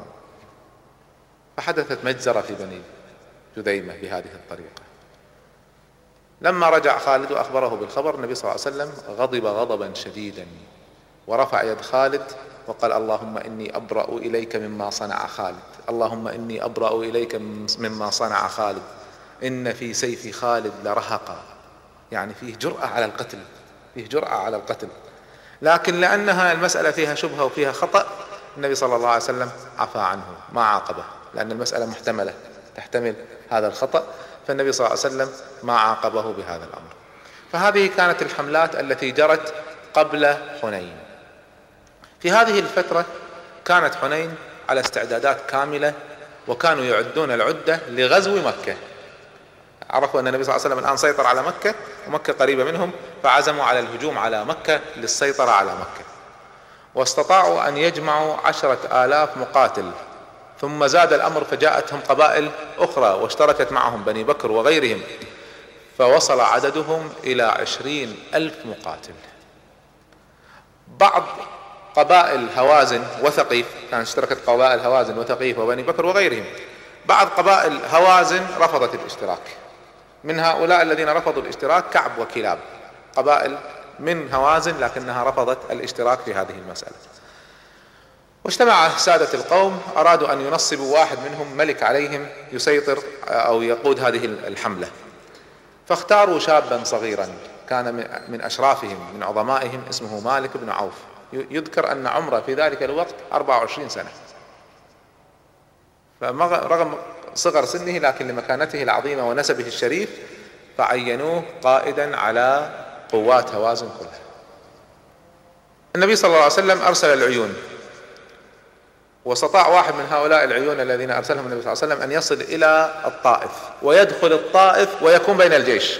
Speaker 2: فحدثت مجزرة في بني جذيمة بهذه الطريقة. لما رجع خالد واخبره بالخبر النبي صلى الله عليه وسلم غضب غضبا شديدا ورفع يد خالد وقال اللهم إني أبرأ إليك مما صنع خالد اللهم إني أبرأ إليك مما صنع خالد إن في سيف خالد لرهقا. يعني فيه جرأة على القتل فيه جرأة على القتل. لكن لأنها المسألة فيها شبهة وفيها خطأ النبي صلى الله عليه وسلم عفى عنه ما عاقبه لأن المسألة محتملة تحتمل هذا الخطأ فالنبي صلى الله عليه وسلم ما عاقبه بهذا الأمر. فهذه كانت الحملات التي جرت قبل حنين. في هذه الفترة كانت حنين على استعدادات كاملة وكانوا يعدون العدة لغزو مكة. عرفوا أن النبي صلى الله عليه وسلم الآن سيطر على مكة ومكة قريبة منهم فعزموا على الهجوم على مكة للسيطرة على مكة. واستطاعوا أن يجمعوا عشرة آلاف مقاتل. ثم زاد الأمر فجاءتهم قبائل أخرى واشتركت معهم بني بكر وغيرهم فوصل عددهم إلى عشرين ألف مقاتل. بعض قبائل هوازن وثقيف كان اشتركت قبائل هوازن وثقيف وبني بكر وغيرهم بعض قبائل هوازن رفضت الاشتراك. من هؤلاء الذين رفضوا الاشتراك كعب وكلاب قبائل من هوازن لكنها رفضت الاشتراك في هذه المسألة. واجتمع سادة القوم أرادوا أن ينصبوا واحد منهم ملك عليهم يسيطر أو يقود هذه الحملة. فاختاروا شابا صغيرا كان من أشرافهم من عظمائهم اسمه مالك بن عوف. يذكر أن عمره في ذلك الوقت 24 سنة. فرغم صغر سنه لكن لمكانته العظيمة ونسبه الشريف فعينوه قائدا على قوات هوازن كلها. النبي صلى الله عليه وسلم أرسل العيون. واستطاع واحد من هؤلاء العيون الذين أرسلهم النبي صلى الله عليه وسلم أن يصل إلى الطائف ويدخل الطائف ويكون بين الجيش.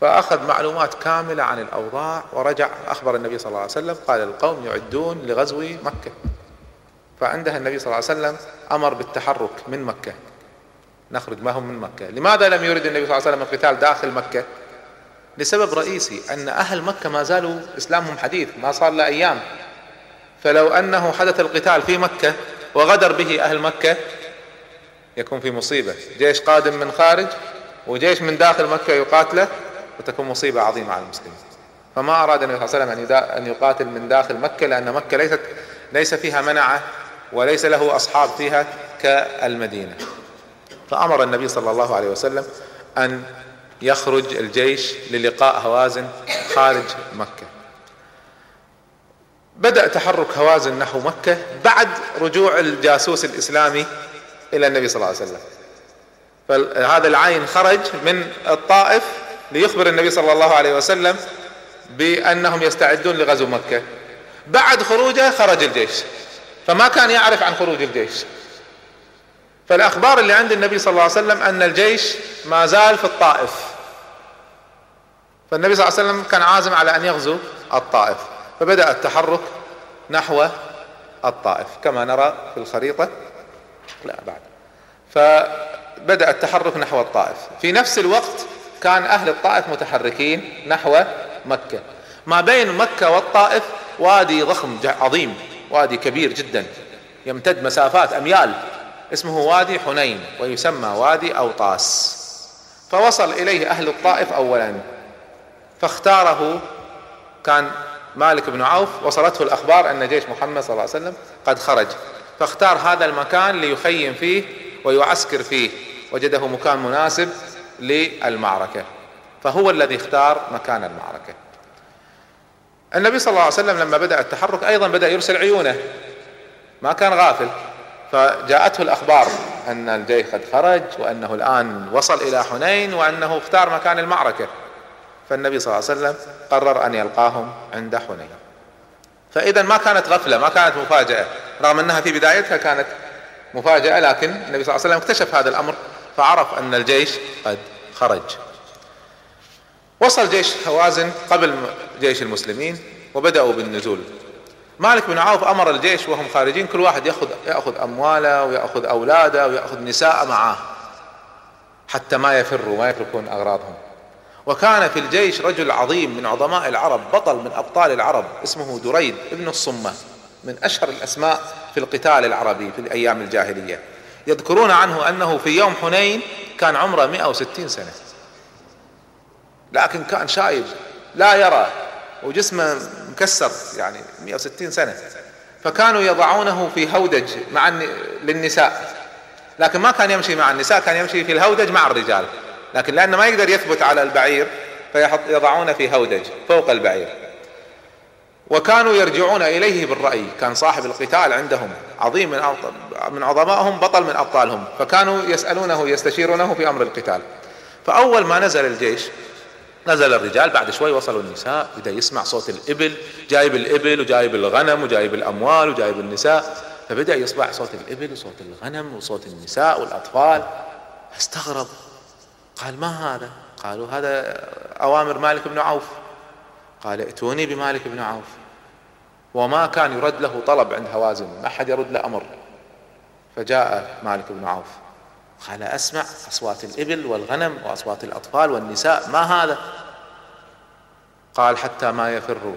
Speaker 2: فأخذ معلومات كاملة عن الأوضاع ورجع أخبر النبي صلى الله عليه وسلم قال القوم يعدون لغزو مكة. فعندها النبي صلى الله عليه وسلم أمر بالتحرك من مكة. نخرج ما هم من مكة. لماذا لم يرد النبي صلى الله عليه وسلم القتال داخل مكة؟ لسبب رئيسي أن أهل مكة ما زالوا إسلامهم حديث ما صار له أيام. فلو أنه حدث القتال في مكة وغدر به أهل مكة يكون في مصيبة. جيش قادم من خارج وجيش من داخل مكة يقاتله وتكون مصيبة عظيمة على المسلمين. فما أراد النبي صلى الله عليه وسلم أن يقاتل من داخل مكة لأن مكة ليست ليس فيها منعة وليس له أصحاب فيها كالمدينة. فأمر النبي صلى الله عليه وسلم أن يخرج الجيش للقاء هوازن خارج مكة. بدأ تحرك هوازن نحو مكة بعد رجوع الجاسوس الإسلامي إلى النبي صلى الله عليه وسلم. فهذا العين خرج من الطائف ليخبر النبي صلى الله عليه وسلم بأنهم يستعدون لغزو مكة. بعد خروجه خرج الجيش. فما كان يعرف عن خروج الجيش. فالأخبار اللي عند النبي صلى الله عليه وسلم أن الجيش ما زال في الطائف. فالنبي صلى الله عليه وسلم كان عازم على أن يغزو الطائف. فبدأ التحرك نحو الطائف كما نرى في الخريطة. لا بعد. فبدأ التحرك نحو الطائف. في نفس الوقت كان أهل الطائف متحركين نحو مكة. ما بين مكة والطائف وادي ضخم عظيم وادي كبير جدا. يمتد مسافات أميال. اسمه وادي حنين ويسمى وادي أوطاس. فوصل إليه أهل الطائف أولا. فاختاره كان مالك بن عوف وصلته الأخبار أن جيش محمد صلى الله عليه وسلم قد خرج. فاختار هذا المكان ليخيم فيه ويعسكر فيه. وجده مكان مناسب للمعركة. فهو الذي اختار مكان المعركة. النبي صلى الله عليه وسلم لما بدأ التحرك أيضا بدأ يرسل عيونه. ما كان غافل. فجاءته الأخبار أن الجيش قد خرج وأنه الآن وصل إلى حنين وأنه اختار مكان المعركة. فالنبي صلى الله عليه وسلم قرر أن يلقاهم عند حنين. فاذا ما كانت غفلة ما كانت مفاجأة. رغم أنها في بدايتها كانت مفاجأة لكن النبي صلى الله عليه وسلم اكتشف هذا الأمر فعرف أن الجيش قد خرج. وصل جيش هوازن قبل جيش المسلمين وبدأوا بالنزول. مالك بن عوف أمر الجيش وهم خارجين كل واحد يأخذ يأخذ أمواله ويأخذ أولاده ويأخذ نساء معه حتى ما يفروا ما يتركون أغراضهم. وكان في الجيش رجل عظيم من عظماء العرب بطل من أبطال العرب اسمه دريد ابن الصمة من أشهر الأسماء في القتال العربي في الأيام الجاهلية. يذكرون عنه أنه في يوم حنين كان عمره 160 سنة. لكن كان شايب لا يرى وجسمه مكسر يعني 160 سنة. فكانوا يضعونه في هودج مع للنساء. لكن ما كان يمشي مع النساء كان يمشي في الهودج مع الرجال. لكن لأنه ما يقدر يثبت على البعير فيضعونه في هودج فوق البعير. وكانوا يرجعون إليه بالرأي. كان صاحب القتال عندهم عظيم من من عظمائهم بطل من أبطالهم. فكانوا يسألونه يستشيرونه في أمر القتال. فأول ما نزل الجيش نزل الرجال بعد شوي وصلوا النساء. بدأ يسمع صوت الإبل جايب الإبل وجايب الغنم وجايب الأموال وجايب النساء. فبدأ يصبح صوت الإبل وصوت الغنم وصوت النساء والأطفال. استغرب. قال ما هذا؟ قالوا هذا أوامر مالك بن عوف. قال ائتوني بمالك بن عوف. وما كان يرد له طلب عند هوازن ما أحد يرد له أمر. فجاء مالك بن عوف. قال أسمع أصوات الإبل والغنم وأصوات الأطفال والنساء ما هذا؟ قال حتى ما يفروا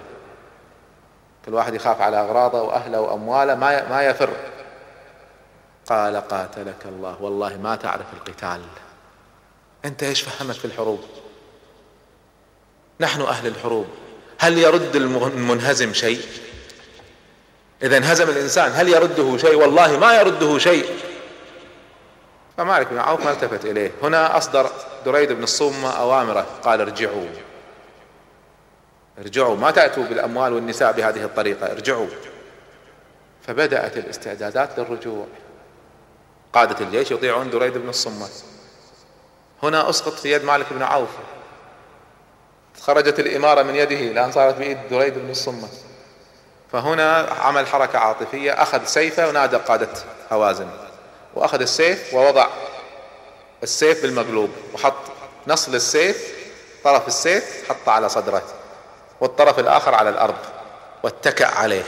Speaker 2: كل واحد يخاف على أغراضه وأهله وأمواله ما ما يفر. قال قاتلك الله. والله ما تعرف القتال. أنت إيش فهمك في الحروب؟ نحن أهل الحروب. هل يرد المنهزم شيء؟ إذا انهزم الإنسان هل يرده شيء؟ والله ما يرده شيء. فمالك بن عوف ما التفت إليه. هنا أصدر دريد بن الصومة أوامره قال ارجعوا. ارجعوا. ما تأتوا بالأموال والنساء بهذه الطريقة ارجعوا. فبدأت الاستعدادات للرجوع. قادة الجيش يطيعون دريد بن الصمة هنا أسقط في يد مالك بن عوف. خرجت الإمارة من يده الآن صارت بيد دريد بن الصمة. فهنا عمل حركة عاطفية أخذ سيفه ونادى قادة هوازن. وأخذ السيف ووضع السيف بالمقلوب وحط نصل السيف طرف السيف حطه على صدره والطرف الآخر على الأرض واتكأ عليه.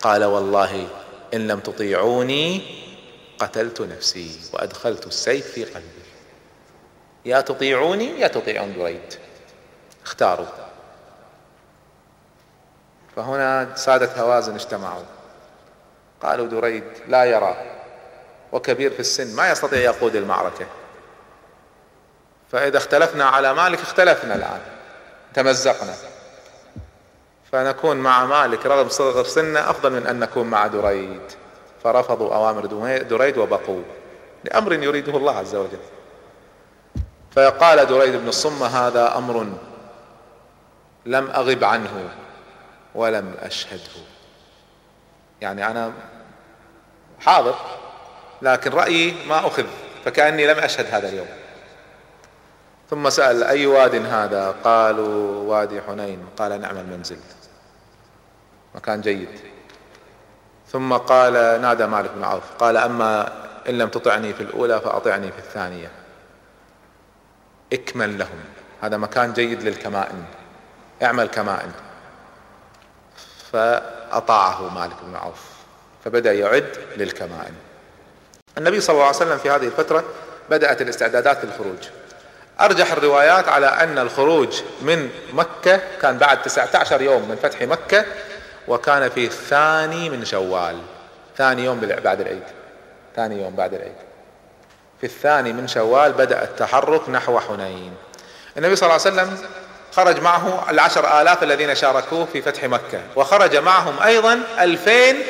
Speaker 2: قال والله إن لم تطيعوني قتلت نفسي وأدخلت السيف في قلبي. يا تطيعوني يا تطيعون دريد اختاروا. فهنا سادة هوازن اجتمعوا. قالوا دريد لا يرى وكبير في السن ما يستطيع يقود المعركة. فإذا اختلفنا على مالك اختلفنا الآن. تمزقنا. فنكون مع مالك رغم صغر سنه أفضل من أن نكون مع دريد. فرفضوا أوامر دريد وبقوا. لأمر يريده الله عز وجل. فقال دريد بن الصمة هذا أمر لم أغب عنه ولم أشهده. يعني أنا حاضر لكن رأيي ما أخذ فكأني لم أشهد هذا اليوم. ثم سأل أي واد هذا؟ قالوا وادي حنين. قال نعم المنزل. مكان جيد. ثم قال نادى مالك بن عوف. قال أما إن لم تطعني في الأولى فأطعني في الثانية. اكمل لهم. هذا مكان جيد للكمائن. اعمل كمائن. فأطاعه مالك بن عوف. فبدأ يعد للكمائن. النبي صلى الله عليه وسلم في هذه الفترة بدأت الاستعدادات للخروج أرجح الروايات على أن الخروج من مكة كان بعد 19 يوم من فتح مكة وكان في الثاني من شوال. ثاني يوم بعد العيد. ثاني يوم بعد العيد. في الثاني من شوال بدأ التحرك نحو حنين. النبي صلى الله عليه وسلم خرج معه العشر آلاف الذين شاركوه في فتح مكة وخرج معهم أيضا ألفين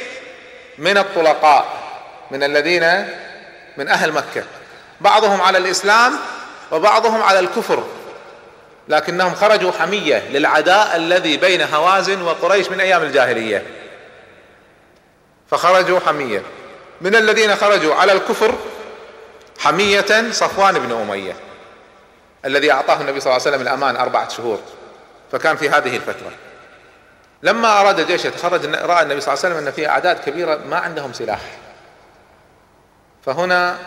Speaker 2: من الطلقاء من الذين من أهل مكة. بعضهم على الإسلام وبعضهم على الكفر لكنهم خرجوا حمية للعداء الذي بين هوازن وقريش من أيام الجاهلية. فخرجوا حمية. من الذين خرجوا على الكفر حمية صفوان بن أمية الذي أعطاه النبي صلى الله عليه وسلم الأمان أربعة شهور. فكان في هذه الفترة لما أراد الجيش يتخرج رأى النبي صلى الله عليه وسلم أن في أعداد كبيرة ما عندهم سلاح. فهنا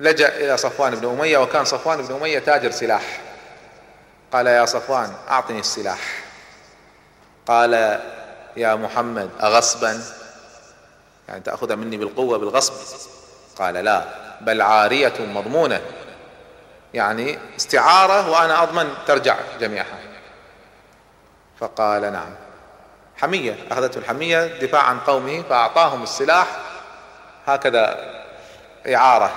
Speaker 2: لجأ إلى صفوان بن أمية وكان صفوان بن أمية تاجر سلاح. قال يا صفوان أعطني السلاح. قال يا محمد أغصبا؟ يعني تأخذ مني بالقوة بالغصب. قال لا بل عارية مضمونة. يعني استعارة وأنا أضمن ترجع جميعها. فقال نعم. حمية أخذته الحمية دفاع عن قومه فأعطاهم السلاح. هكذا إعارة.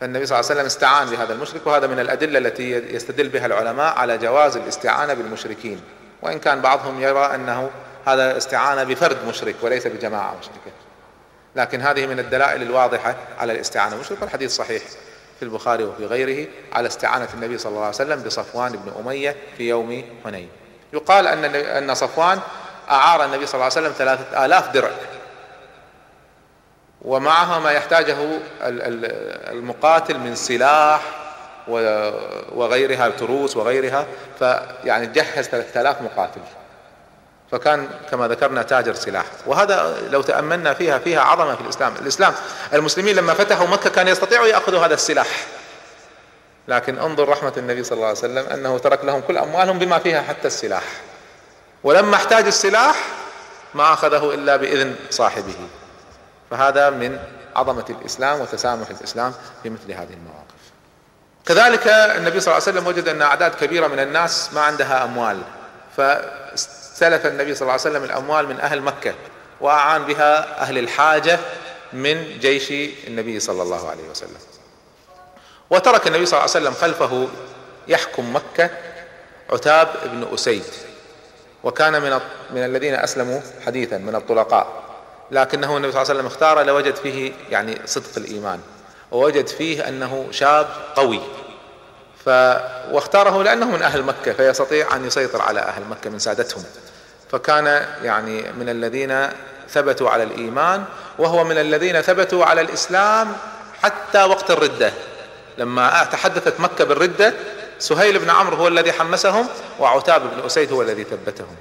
Speaker 2: فالنبي صلى الله عليه وسلم استعان بهذا المشرك وهذا من الأدلة التي يستدل بها العلماء على جواز الاستعانة بالمشركين. وإن كان بعضهم يرى أنه هذا استعانة بفرد مشرك وليس بجماعة مشركة. لكن هذه من الدلائل الواضحة على الاستعانة. المشرك والحديث صحيح في البخاري وفي غيره على استعانة النبي صلى الله عليه وسلم بصفوان بن أمية في يوم حنين يقال أن أن صفوان أعار النبي صلى الله عليه وسلم ثلاثة آلاف درع ومعها ما يحتاجه المقاتل من سلاح وغيرها التروس وغيرها. فيعني جهز 3000 مقاتل. فكان كما ذكرنا تاجر سلاح. وهذا لو تأملنا فيها فيها عظمة في الإسلام. الإسلام المسلمين لما فتحوا مكة كانوا يستطيعوا يأخذوا هذا السلاح. لكن انظر رحمة النبي صلى الله عليه وسلم أنه ترك لهم كل أموالهم بما فيها حتى السلاح. ولما احتاج السلاح ما أخذه إلا بإذن صاحبه. فهذا من عظمة الإسلام وتسامح الإسلام في مثل هذه المواقف. كذلك النبي صلى الله عليه وسلم وجد أن أعداد كبيرة من الناس ما عندها أموال. فاستلف النبي صلى الله عليه وسلم الأموال من أهل مكة وأعان بها أهل الحاجة من جيش النبي صلى الله عليه وسلم. وترك النبي صلى الله عليه وسلم خلفه يحكم مكة عتاب بن أسيد. وكان من من الذين أسلموا حديثا من الطلقاء. لكنه النبي صلى الله عليه وسلم اختار لوجد فيه يعني صدق الإيمان. ووجد فيه أنه شاب قوي. ف واختاره لأنه من أهل مكة فيستطيع أن يسيطر على أهل مكة من سادتهم. فكان يعني من الذين ثبتوا على الإيمان وهو من الذين ثبتوا على الإسلام حتى وقت الردة. لما تحدثت مكة بالردة سهيل بن عمرو هو الذي حمسهم وعتاب بن أسيد هو الذي ثبتهم.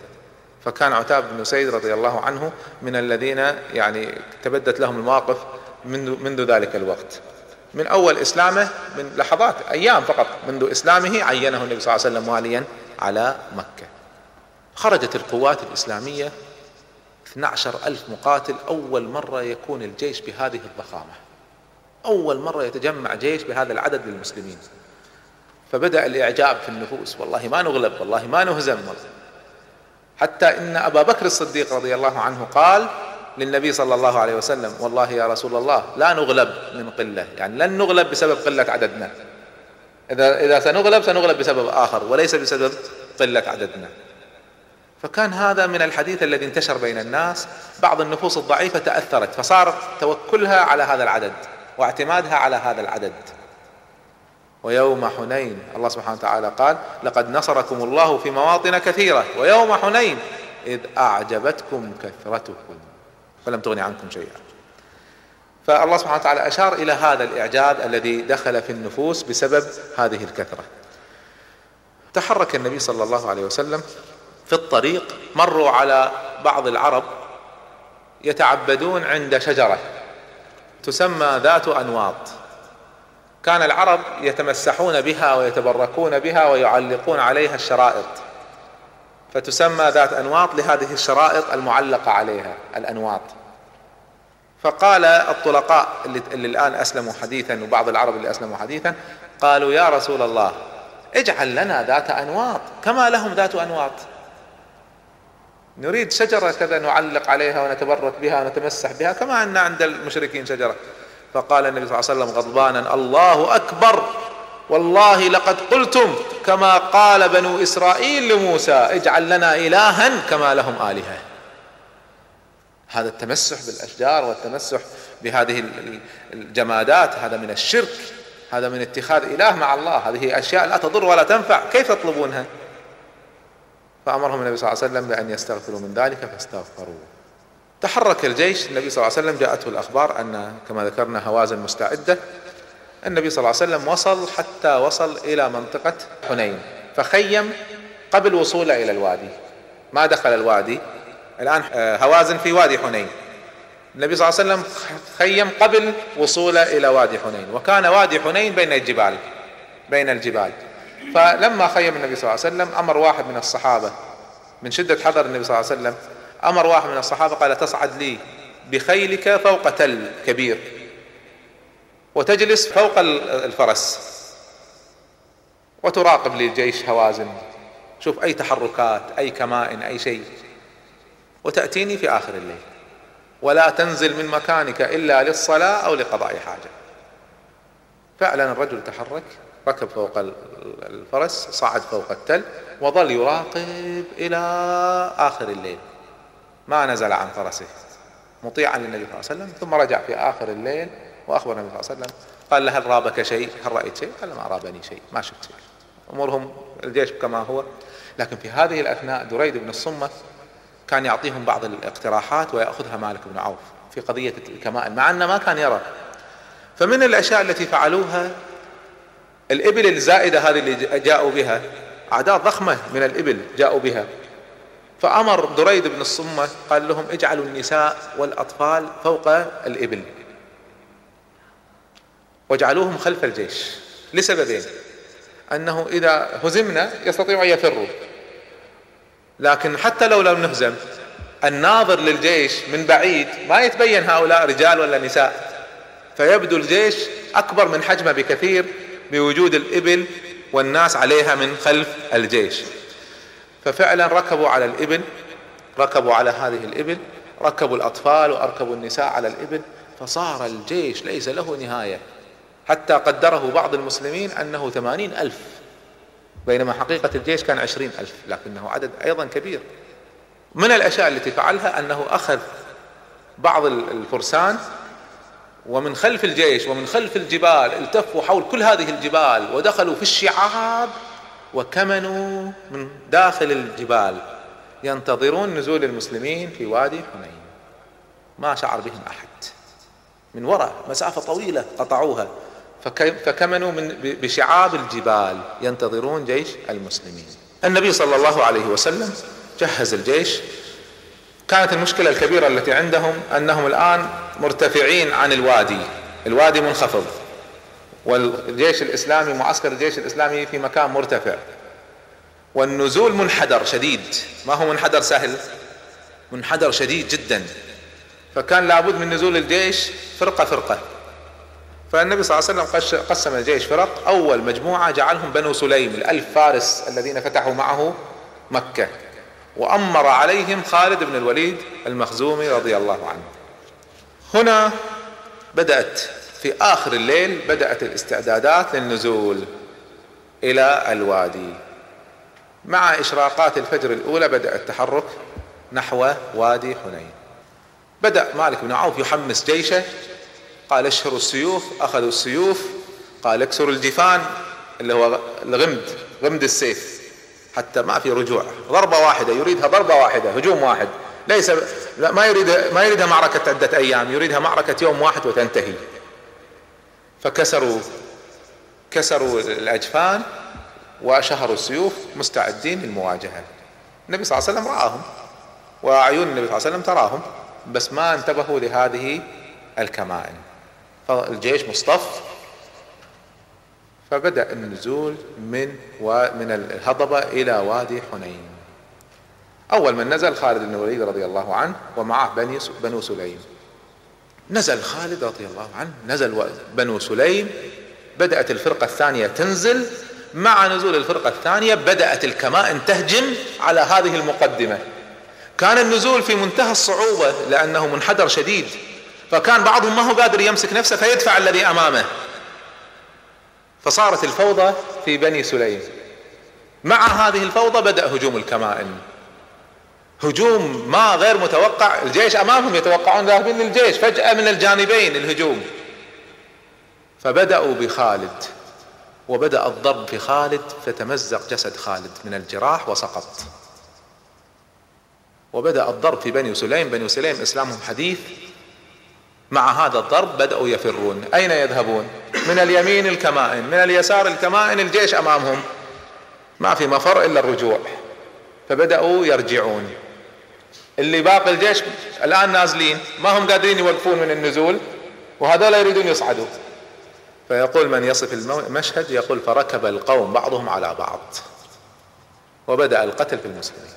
Speaker 2: فكان عتاب بن أسيد رضي الله عنه من الذين يعني تبدت لهم المواقف منذ, منذ ذلك الوقت. من أول إسلامه من لحظات أيام فقط منذ إسلامه عينه النبي صلى الله عليه وسلم واليا على مكة. خرجت القوات الإسلامية 12 ألف مقاتل أول مرة يكون الجيش بهذه الضخامة. أول مرة يتجمع جيش بهذا العدد للمسلمين. فبدأ الإعجاب في النفوس والله ما نغلب والله ما نهزم. حتى إن أبا بكر الصديق رضي الله عنه قال للنبي صلى الله عليه وسلم. والله يا رسول الله لا نغلب من قلة يعني لن نغلب بسبب قلة عددنا. إذا إذا سنغلب سنغلب بسبب آخر وليس بسبب قلة عددنا. فكان هذا من الحديث الذي انتشر بين الناس. بعض النفوس الضعيفة تأثرت فصار توكلها على هذا العدد واعتمادها على هذا العدد. ويوم حنين الله سبحانه وتعالى قال لقد نصركم الله في مواطن كثيرة. ويوم حنين إذ أعجبتكم كثرتكم فلم تغن عنكم شيئا. فالله سبحانه وتعالى أشار إلى هذا الإعجاب الذي دخل في النفوس بسبب هذه الكثرة. تحرك النبي صلى الله عليه وسلم في الطريق مروا على بعض العرب يتعبدون عند شجرة تسمى ذات أنواط. كان العرب يتمسحون بها ويتبركون بها ويعلقون عليها الشرائط. فتسمى ذات أنواط لهذه الشرائط المعلقة عليها الأنواط. فقال الطلقاء اللي, اللي الآن أسلموا حديثا وبعض العرب اللي أسلموا حديثا قالوا يا رسول الله اجعل لنا ذات أنواط كما لهم ذات أنواط. نريد شجرة كذا نعلق عليها ونتبرك بها ونتمسح بها كما أن عند المشركين شجرة. فقال النبي صلى الله عليه وسلم غضبانا الله أكبر. والله لقد قلتم كما قال بنو إسرائيل لموسى اجعل لنا الها كما لهم آلهة. هذا التمسح بالأشجار والتمسح بهذه الجمادات هذا من الشرك هذا من اتخاذ إله مع الله هذه أشياء لا تضر ولا تنفع كيف تطلبونها فأمرهم النبي صلى الله عليه وسلم بأن يستغفروا من ذلك فاستغفروا تحرك الجيش النبي صلى الله عليه وسلم جاءته الأخبار أن كما ذكرنا هوازن مستعدة النبي صلى الله عليه وسلم وصل حتى وصل إلى منطقة حنين فخيم قبل وصوله إلى الوادي ما دخل الوادي. الآن آه، هوازن في وادي حنين. النبي صلى الله عليه وسلم خيم قبل وصوله إلى وادي حنين وكان وادي حنين بين الجبال بين الجبال. فلما خيم النبي صلى الله عليه وسلم أمر واحد من الصحابة من شدة حذر النبي صلى الله عليه وسلم أمر واحد من الصحابة قال تصعد لي بخيلك فوق تل كبير. وتجلس فوق الفرس وتراقب لي الجيش هوازن. شوف أي تحركات أي كمائن أي شيء. وتأتيني في آخر الليل. ولا تنزل من مكانك إلا للصلاة أو لقضاء حاجة. فعلا الرجل تحرك ركب فوق الفرس صعد فوق التل وظل يراقب إلى آخر الليل. ما نزل عن فرسه. مطيعا للنبي صلى الله عليه وسلم ثم رجع في آخر الليل وأخبر النبي صلى الله عليه وسلم قال له هل رابك شيء؟ هل رأيت شيء؟ قال ما رابني شيء ما شفت شيء. أمورهم الجيش كما هو. لكن في هذه الأثناء دريد بن الصمة كان يعطيهم بعض الاقتراحات ويأخذها مالك بن عوف في قضية الكمائن مع أنه ما كان يرى. فمن الأشياء التي فعلوها الإبل الزائدة هذه اللي جاءوا بها أعداد ضخمة من الإبل جاءوا بها. فأمر دريد بن الصمة قال لهم اجعلوا النساء والأطفال فوق الإبل. واجعلوهم خلف الجيش. لسببين. أنه إذا هزمنا يستطيعوا أن يفروا. لكن حتى لو لم نهزم الناظر للجيش من بعيد ما يتبين هؤلاء رجال ولا نساء. فيبدو الجيش أكبر من حجمه بكثير بوجود الإبل والناس عليها من خلف الجيش. ففعلا ركبوا على الإبل ركبوا على هذه الإبل ركبوا الأطفال وأركبوا النساء على الإبل فصار الجيش ليس له نهاية. حتى قدره بعض المسلمين أنه ثمانين ألف بينما حقيقة الجيش كان عشرين ألف لكنه عدد أيضا كبير. من الأشياء التي فعلها أنه أخذ بعض الفرسان ومن خلف الجيش ومن خلف الجبال التفوا حول كل هذه الجبال ودخلوا في الشعاب وكمنوا من داخل الجبال ينتظرون نزول المسلمين في وادي حنين. ما شعر بهم أحد. من وراء مسافة طويلة قطعوها. فكمنوا من بشعاب الجبال. ينتظرون جيش المسلمين. النبي صلى الله عليه وسلم جهز الجيش. كانت المشكلة الكبيرة التي عندهم أنهم الآن مرتفعين عن الوادي. الوادي منخفض. والجيش الإسلامي معسكر الجيش الإسلامي في مكان مرتفع. والنزول منحدر شديد. ما هو منحدر سهل؟ منحدر شديد جدا. فكان لابد من نزول الجيش فرقة فرقة فالنبي صلى الله عليه وسلم قسم الجيش فرق. أول مجموعة جعلهم بنو سليم الألف فارس الذين فتحوا معه مكة. وأمر عليهم خالد بن الوليد المخزومي رضي الله عنه. هنا بدأت في آخر الليل بدأت الاستعدادات للنزول إلى الوادي. مع إشراقات الفجر الأولى بدأ التحرك نحو وادي حنين. بدأ مالك بن عوف يحمس جيشه قال اشهروا السيوف أخذوا السيوف. قال اكسروا الجفان اللي هو الغمد غمد السيف حتى ما في رجوع. ضربة واحدة يريدها ضربة واحدة هجوم واحد. ليس ما يريد ما يريدها معركة عدة أيام يريدها معركة يوم واحد وتنتهي. فكسروا كسروا الأجفان وشهروا السيوف مستعدين للمواجهة. النبي صلى الله عليه وسلم رآهم وعيون النبي صلى الله عليه وسلم تراهم بس ما انتبهوا لهذه الكمائن. فالجيش مصطف فبدأ النزول من من الهضبة إلى وادي حنين. أول من نزل خالد بن الوليد رضي الله عنه ومعه بني بنو سليم. نزل خالد رضي الله عنه نزل بنو سليم. بدأت الفرقة الثانية تنزل. مع نزول الفرقة الثانية بدأت الكمائن تهجم على هذه المقدمة. كان النزول في منتهى الصعوبة لأنه منحدر شديد. فكان بعضهم ما هو قادر يمسك نفسه فيدفع الذي أمامه. فصارت الفوضى في بني سليم. مع هذه الفوضى بدأ هجوم الكمائن. هجوم ما غير متوقع الجيش أمامهم يتوقعون ذاهبين للجيش فجأة من الجانبين الهجوم. فبدأوا بخالد وبدأ الضرب في خالد فتمزق جسد خالد من الجراح وسقط. وبدأ الضرب في بني سليم بني سليم إسلامهم حديث. مع هذا الضرب بدأوا يفرون. أين يذهبون؟ من اليمين الكمائن من اليسار الكمائن الجيش أمامهم. ما في مفر إلا الرجوع. فبدأوا يرجعون. اللي باقي الجيش الآن نازلين. ما هم قادرين يوقفون من النزول وهذول يريدون يصعدوا. فيقول من يصف المشهد؟ يقول فركب القوم بعضهم على بعض. وبدأ القتل في المسلمين.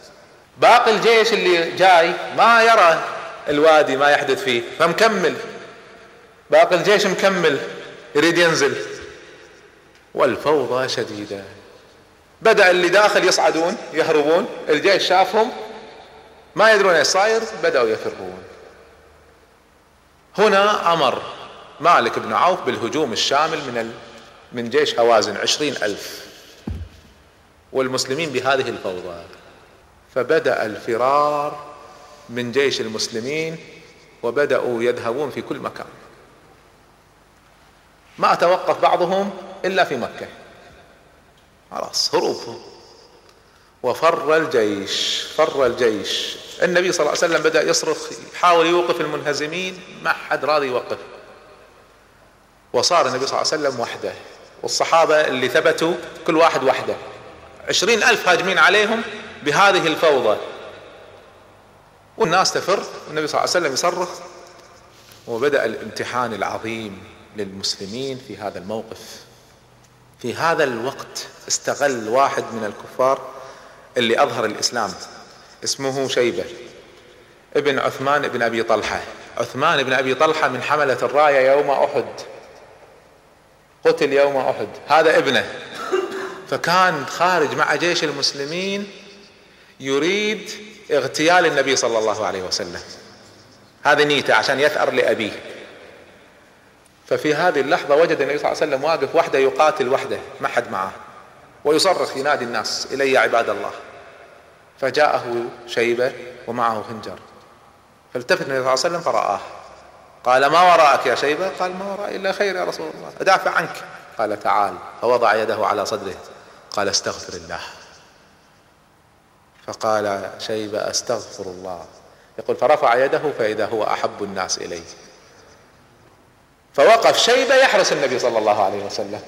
Speaker 2: باقي الجيش اللي جاي ما يرى الوادي ما يحدث فيه. فمكمل. باقي الجيش مكمل. يريد ينزل. والفوضى شديدة. بدأ اللي داخل يصعدون يهربون. الجيش شافهم. ما يدرون إيش صاير بدأوا يفرون هنا أمر مالك بن عوف بالهجوم الشامل من ال... من جيش هوازن عشرين ألف. والمسلمين بهذه الفوضى. فبدأ الفرار من جيش المسلمين وبدأوا يذهبون في كل مكان. ما توقف بعضهم إلا في مكة. خلاص هروب وفر الجيش فر الجيش. النبي صلى الله عليه وسلم بدأ يصرخ يحاول يوقف المنهزمين ما حد راضي يوقف. وصار النبي صلى الله عليه وسلم وحده. والصحابة اللي ثبتوا كل واحد وحده. عشرين ألف هاجمين عليهم بهذه الفوضى. والناس تفر والنبي صلى الله عليه وسلم يصرخ. وبدأ الامتحان العظيم للمسلمين في هذا الموقف. في هذا الوقت استغل واحد من الكفار اللي أظهر الإسلام اسمه شيبة. ابن عثمان بن أبي طلحة. عثمان بن أبي طلحة من حملة الراية يوم أحد. قتل يوم أحد. هذا ابنه. فكان خارج مع جيش المسلمين يريد اغتيال النبي صلى الله عليه وسلم. هذه نيته عشان يثأر لأبيه. ففي هذه اللحظة وجد النبي صلى الله عليه وسلم واقف وحده يقاتل وحده ما حد معه. ويصرخ ينادي الناس إلي عباد الله. فجاءه شيبة ومعه خنجر. فالتفت النبي صلى الله عليه وسلم فرآه. قال ما وراءك يا شيبة؟ قال ما وراء إلا خير يا رسول الله. أدافع عنك. قال تعال. فوضع يده على صدره. قال استغفر الله. فقال شيبة أستغفر الله. يقول فرفع يده فإذا هو أحب الناس إليه. فوقف شيبة يحرس النبي صلى الله عليه وسلم.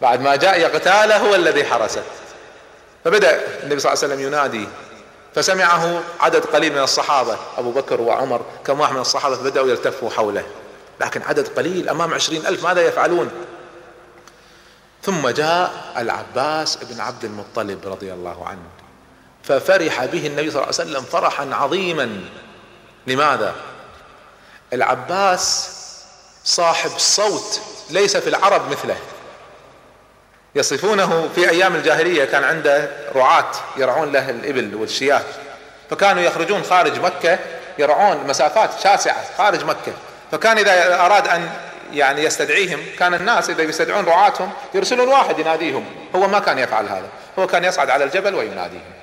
Speaker 2: بعد ما جاء يغتاله هو الذي حرسه فبدأ النبي صلى الله عليه وسلم ينادي. فسمعه عدد قليل من الصحابة أبو بكر وعمر كم واحد من الصحابة بدأوا يلتفوا حوله. لكن عدد قليل أمام عشرين ألف ماذا يفعلون؟ ثم جاء العباس بن عبد المطلب رضي الله عنه. ففرح به النبي صلى الله عليه وسلم فرحا عظيما. لماذا؟ العباس صاحب صوت ليس في العرب مثله. يصفونه في أيام الجاهلية كان عنده رعاة يرعون له الإبل والشياه. فكانوا يخرجون خارج مكة يرعون مسافات شاسعة خارج مكة. فكان إذا أراد أن يعني يستدعيهم كان الناس إذا يستدعون رعاتهم يرسلون واحد يناديهم. هو ما كان يفعل هذا. هو كان يصعد على الجبل ويناديهم.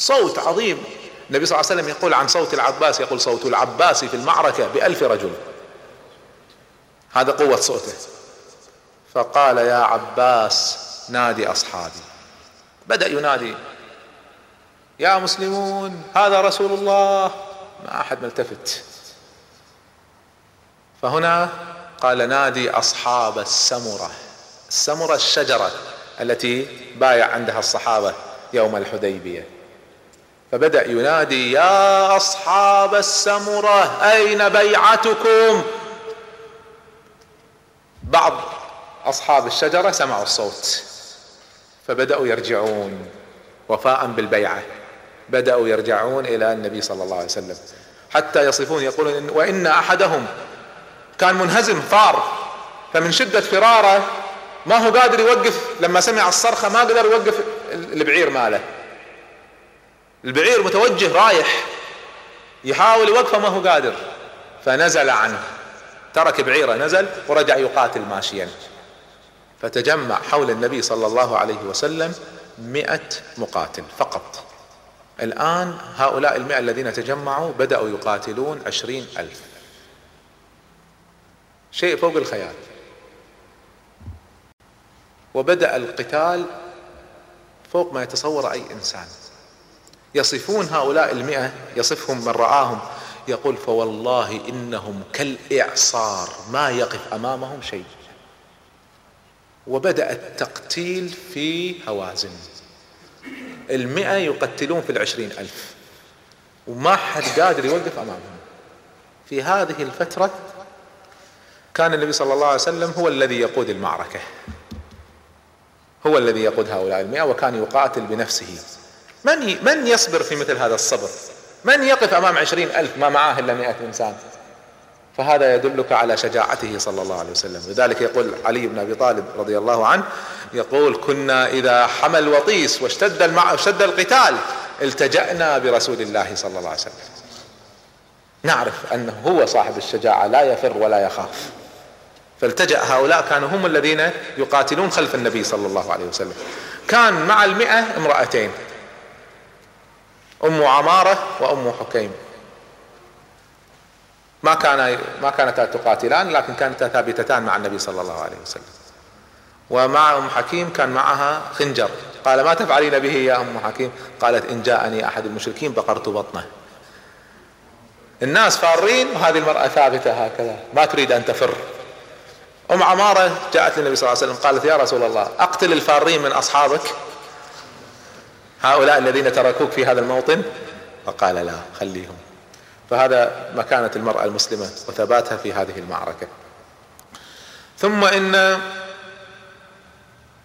Speaker 2: صوت عظيم. النبي صلى الله عليه وسلم يقول عن صوت العباس يقول صوت العباس في المعركة بألف رجل. هذا قوة صوته. فقال يا عباس نادي أصحابي. بدأ ينادي يا مسلمون هذا رسول الله. ما أحد ملتفت فهنا قال نادي أصحاب السمرة. السمرة الشجرة التي بايع عندها الصحابة يوم الحديبية. فبدأ ينادي يا أصحاب السمرة أين بيعتكم؟ بعض أصحاب الشجرة سمعوا الصوت فبدأوا يرجعون وفاء بالبيعة. بدأوا يرجعون إلى النبي صلى الله عليه وسلم حتى يصفون يقولون وإن أحدهم كان منهزم فار فمن شدة فراره ما هو قادر يوقف لما سمع الصرخة ما قدر يوقف البعير ماله. البعير متوجه رايح يحاول يوقفه ما هو قادر. فنزل عنه. ترك بعيره نزل ورجع يقاتل ماشيا. فتجمع حول النبي صلى الله عليه وسلم مئة مقاتل فقط. الآن هؤلاء المئة الذين تجمعوا بدأوا يقاتلون عشرين ألف. شيء فوق الخيال. وبدأ القتال فوق ما يتصور أي إنسان. يصفون هؤلاء المئة يصفهم من رآهم يقول فوالله إنهم كالإعصار ما يقف أمامهم شيء. وبدأ التقتيل في هوازن. المئة يقتلون في العشرين ألف وما حد قادر يوقف أمامهم. في هذه الفترة كان النبي صلى الله عليه وسلم هو الذي يقود المعركة هو الذي يقود هؤلاء المئة وكان يقاتل بنفسه. من من يصبر في مثل هذا الصبر؟ من يقف أمام عشرين ألف ما معاه إلا مئة إنسان؟ فهذا يدلك على شجاعته صلى الله عليه وسلم. لذلك يقول علي بن أبي طالب رضي الله عنه يقول كنا إذا حمى الوطيس واشتد المع... اشتد القتال التجأنا برسول الله صلى الله عليه وسلم. نعرف أنه هو صاحب الشجاعة لا يفر ولا يخاف. فالتجأ هؤلاء كانوا هم الذين يقاتلون خلف النبي صلى الله عليه وسلم. كان مع المئة امرأتين. أم عمارة وأم حكيم. ما كان ما كانتا تقاتلان لكن كانتا ثابتتان مع النبي صلى الله عليه وسلم. ومع أم حكيم كان معها خنجر. قال ما تفعلين به يا أم حكيم؟ قالت إن جاءني أحد المشركين بقرت بطنه. الناس فارين وهذه المرأة ثابتة هكذا ما تريد أن تفر. أم عمارة جاءت للنبي صلى الله عليه وسلم قالت يا رسول الله أقتل الفارين من أصحابك هؤلاء الذين تركوك في هذا الموطن؟ فقال لا خليهم. فهذا مكانة المرأة المسلمة وثباتها في هذه المعركة. ثم إن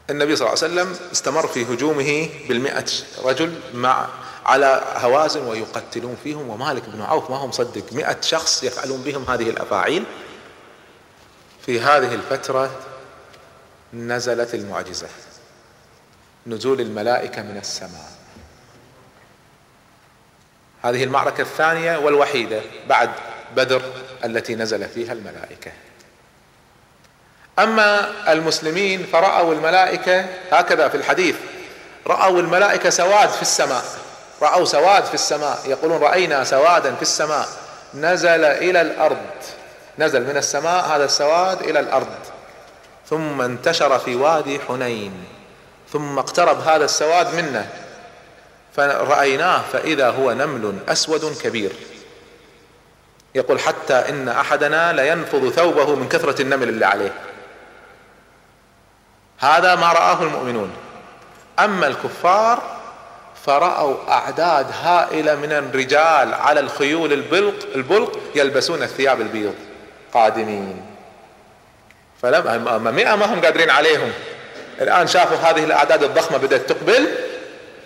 Speaker 2: النبي صلى الله عليه وسلم استمر في هجومه بالمئة رجل مع على هوازن ويقتلون فيهم ومالك بن عوف ما هو مصدق مئة شخص يفعلون بهم هذه الأفاعيل. في هذه الفترة نزلت المعجزة. نزول الملائكة من السماء. هذه المعركة الثانية والوحيدة بعد بدر التي نزل فيها الملائكة. أما المسلمين فرأوا الملائكة هكذا في الحديث رأوا الملائكة سواد في السماء. رأوا سواد في السماء يقولون رأينا سوادا في السماء. نزل إلى الأرض. نزل من السماء هذا السواد إلى الأرض. ثم انتشر في وادي حنين. ثم اقترب هذا السواد منا فرأيناه فإذا هو نمل أسود كبير. يقول حتى إن أحدنا لينفض ثوبه من كثرة النمل اللي عليه. هذا ما رآه المؤمنون. أما الكفار فرأوا أعداد هائلة من الرجال على الخيول البلق البلق يلبسون الثياب البيض قادمين. فلما مئة ما هم قادرين عليهم. الآن شافوا هذه الأعداد الضخمة بدأت تقبل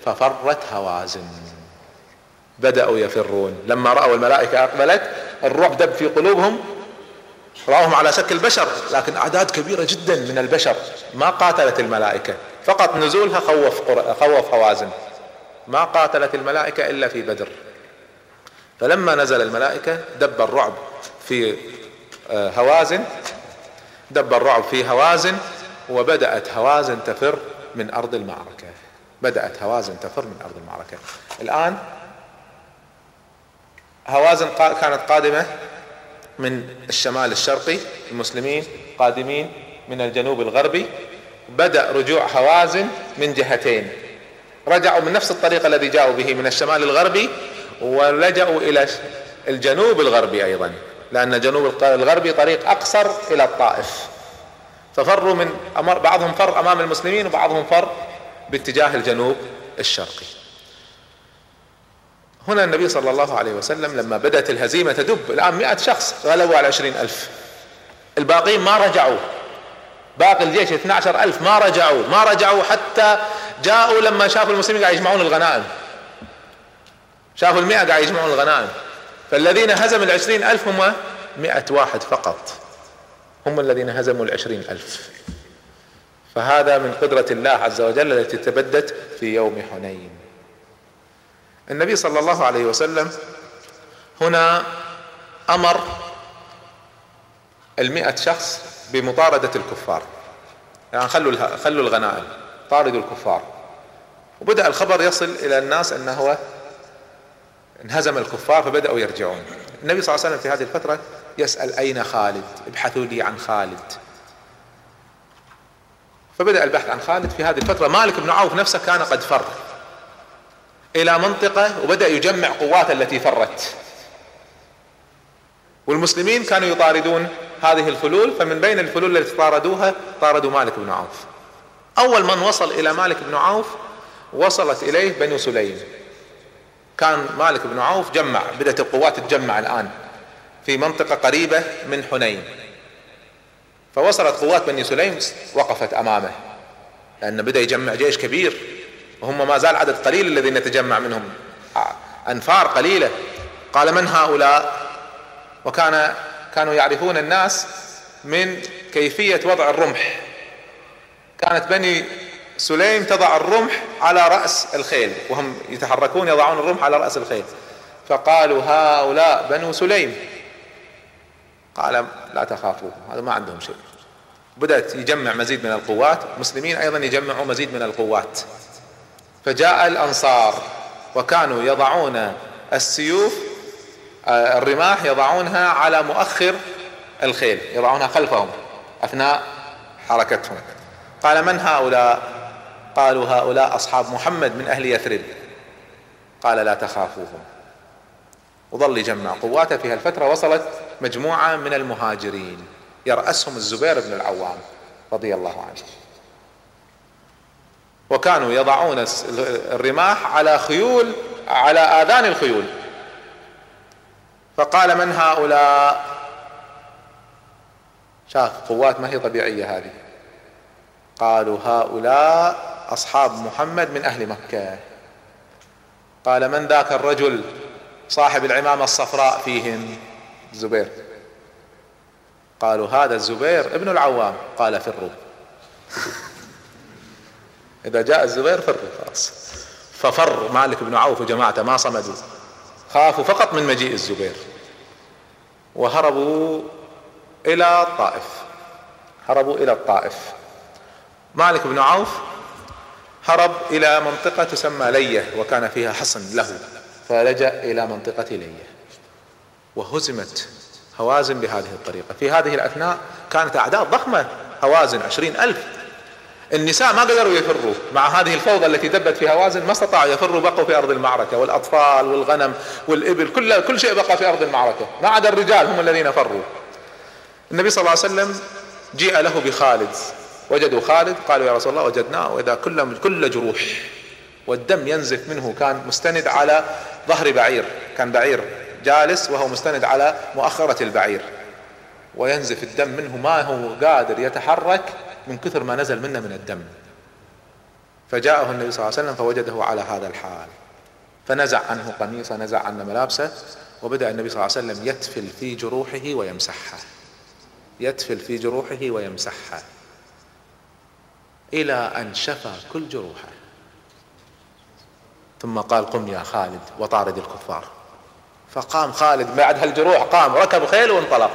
Speaker 2: ففرت هوازن. بدأوا يفرون. لما رأوا الملائكة أقبلت الرعب دب في قلوبهم رأوهم على شكل بشر لكن أعداد كبيرة جدا من البشر ما قاتلت الملائكة. فقط نزولها خوف خوف هوازن. ما قاتلت الملائكة إلا في بدر. فلما نزل الملائكة دب الرعب في آه، هوازن. دب الرعب في هوازن. وبدأت هوازن تفر من أرض المعركة. بدأت هوازن تفر من أرض المعركة. الآن هوازن كانت قادمة من الشمال الشرقي المسلمين قادمين من الجنوب الغربي. بدأ رجوع هوازن من جهتين. رجعوا من نفس الطريق الذي جاءوا به من الشمال الغربي ولجأوا إلى الجنوب الغربي أيضا لأن الجنوب الغربي طريق أقصر إلى الطائف. ففروا من بعضهم فر أمام المسلمين وبعضهم فر باتجاه الجنوب الشرقي. هنا النبي صلى الله عليه وسلم لما بدأت الهزيمة تدب الآن مئة شخص غلبوا على عشرين ألف. الباقين ما رجعوا. باقي الجيش 12 ألف ما رجعوا. ما رجعوا حتى جاءوا لما شافوا المسلمين قاعد يجمعون الغنائم. شافوا المئة قاعد يجمعون الغنائم. فالذين هزم العشرين ألف هم مئة واحد فقط. هم الذين هزموا العشرين ألف. فهذا من قدرة الله عز وجل التي تبدت في يوم حنين. النبي صلى الله عليه وسلم هنا أمر المئة شخص بمطاردة الكفار. يعني خلوا خلوا الغنائم طاردوا الكفار. وبدأ الخبر يصل إلى الناس أنه انهزم الكفار فبدأوا يرجعون. النبي صلى الله عليه وسلم في هذه الفترة يسأل أين خالد؟ ابحثوا لي عن خالد. فبدأ البحث عن خالد في هذه الفترة. مالك بن عوف نفسه كان قد فر إلى منطقة وبدأ يجمع قوات التي فرت. والمسلمين كانوا يطاردون هذه الفلول فمن بين الفلول التي طاردوها طاردوا مالك بن عوف. أول من وصل إلى مالك بن عوف وصلت إليه بنو سليم. كان مالك بن عوف جمع بدأت القوات تجمع الآن. في منطقة قريبة من حنين. فوصلت قوات بني سليم وقفت أمامه. لأن بدأ يجمع جيش كبير وهم ما زال عدد قليل الذين نتجمع منهم. أنفار قليلة. قال من هؤلاء؟ وكان كانوا يعرفون الناس من كيفية وضع الرمح. كانت بني سليم تضع الرمح على رأس الخيل وهم يتحركون يضعون الرمح على رأس الخيل. فقالوا هؤلاء بنو سليم. قال لا تخافوا هذا ما عندهم شيء. بدأت يجمع مزيد من القوات المسلمين أيضا يجمعوا مزيد من القوات. فجاء الأنصار وكانوا يضعون السيوف آه، الرماح يضعونها على مؤخر الخيل يضعونها خلفهم أثناء حركتهم. قال من هؤلاء؟ قالوا هؤلاء أصحاب محمد من أهل يثرب. قال لا تخافوهم. وظل يجمع قواته في هالفترة وصلت مجموعة من المهاجرين. يرأسهم الزبير بن العوام رضي الله عنه. وكانوا يضعون الرماح على خيول على آذان الخيول. فقال من هؤلاء؟ شاف قوات ما هي طبيعية هذه. قالوا هؤلاء أصحاب محمد من أهل مكة. قال من ذاك الرجل؟ صاحب العمامة الصفراء فيهم. الزبير قالوا هذا الزبير ابن العوام. قال فروا. <laughs> إذا جاء الزبير فروا خلاص. ففر مالك بن عوف وجماعته ما صمدوا. خافوا فقط من مجيء الزبير. وهربوا إلى الطائف. هربوا إلى الطائف. مالك بن عوف هرب إلى منطقة تسمى لية وكان فيها حصن له. فلجأ إلى منطقة لية. وهزمت هوازن بهذه الطريقة. في هذه الأثناء كانت أعداد ضخمة هوازن عشرين ألف. النساء ما قدروا يفروا مع هذه الفوضى التي دبت في هوازن ما استطاعوا يفروا بقوا في أرض المعركة والأطفال والغنم والإبل كل, كل شيء بقى في أرض المعركة. ما عدا الرجال هم الذين فروا. النبي صلى الله عليه وسلم جيء له بخالد. وجدوا خالد قالوا يا رسول الله وجدناه وإذا كل كل جروح والدم ينزف منه كان مستند على ظهر بعير كان بعير جالس وهو مستند على مؤخرة البعير. وينزف الدم منه ما هو قادر يتحرك من كثر ما نزل منه من الدم. فجاءه النبي صلى الله عليه وسلم فوجده على هذا الحال. فنزع عنه قميصه نزع عنه ملابسه وبدأ النبي صلى الله عليه وسلم يتفل في جروحه ويمسحها يتفل في جروحه ويمسحها إلى أن شفى كل جروحه. ثم قال قم يا خالد وطارد الكفار. فقام خالد بعد هالجروح قام ركب خيل وانطلق.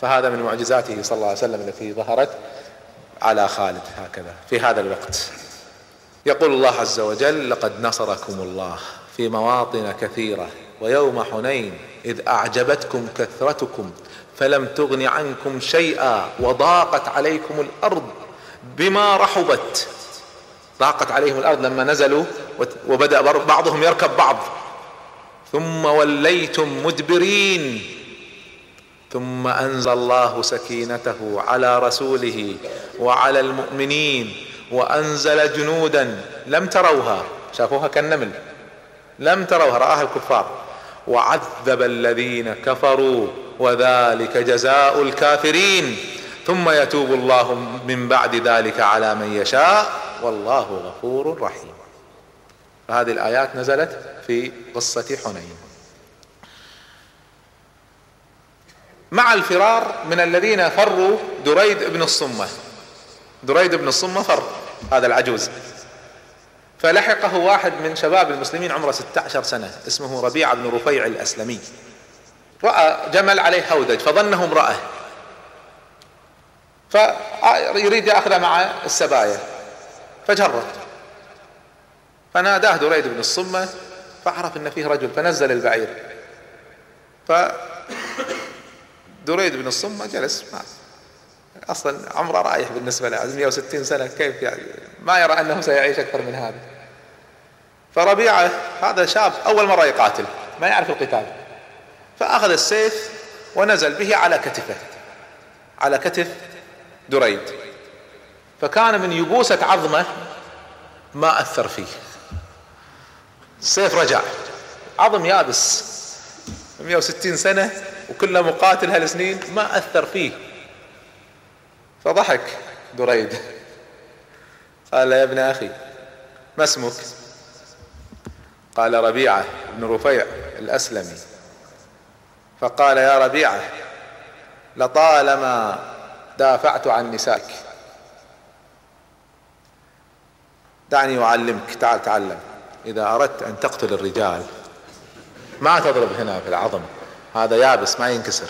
Speaker 2: فهذا من معجزاته صلى الله عليه وسلم التي ظهرت على خالد هكذا في هذا الوقت. يقول الله عز وجل لقد نصركم الله في مواطن كثيرة ويوم حنين إذ أعجبتكم كثرتكم فلم تغن عنكم شيئا وضاقت عليكم الأرض بما رحبت. ضاقت عليهم الأرض لما نزلوا وبدأ بعضهم يركب بعض. ثم وليتم مدبرين. ثم أنزل الله سكينته على رسوله وعلى المؤمنين وأنزل جنودا لم تروها. شافوها كالنمل. لم تروها رآها الكفار. وعذب الذين كفروا وذلك جزاء الكافرين. ثم يتوب الله من بعد ذلك على من يشاء. والله غفور رحيم. فهذه الآيات نزلت في قصة حنين. مع الفرار من الذين فروا دريد بن الصمة. دريد بن الصمة فر هذا العجوز. فلحقه واحد من شباب المسلمين عمره 16 سنة اسمه ربيعه بن رفيع الأسلمي. رأى جمل عليه هودج فظنه امرأة. فيريد ياخذ مع السبايا. فجرت. فناداه دريد بن الصمة فعرف إن فيه رجل فنزل البعير. ف دريد بن الصمة جلس ما أصلا عمره رايح بالنسبة له 160 سنة كيف يعني؟ ما يرى أنه سيعيش أكثر من هذا. فربيعة هذا شاب أول مرة يقاتل ما يعرف القتال. فأخذ السيف ونزل به على كتفه على كتف دريد. فكان من يبوسة عظمة ما أثر فيه. السيف رجع. عظم يابس 160 سنة وكله مقاتل هالسنين ما أثر فيه. فضحك دريد. قال يا ابن أخي ما اسمك؟ قال ربيعة بن رفيع الأسلمي. فقال يا ربيعة لطالما دافعت عن نسائك دعني أعلمك تعال تعلم. إذا أردت أن تقتل الرجال ما تضرب هنا في العظم. هذا يابس ما ينكسر.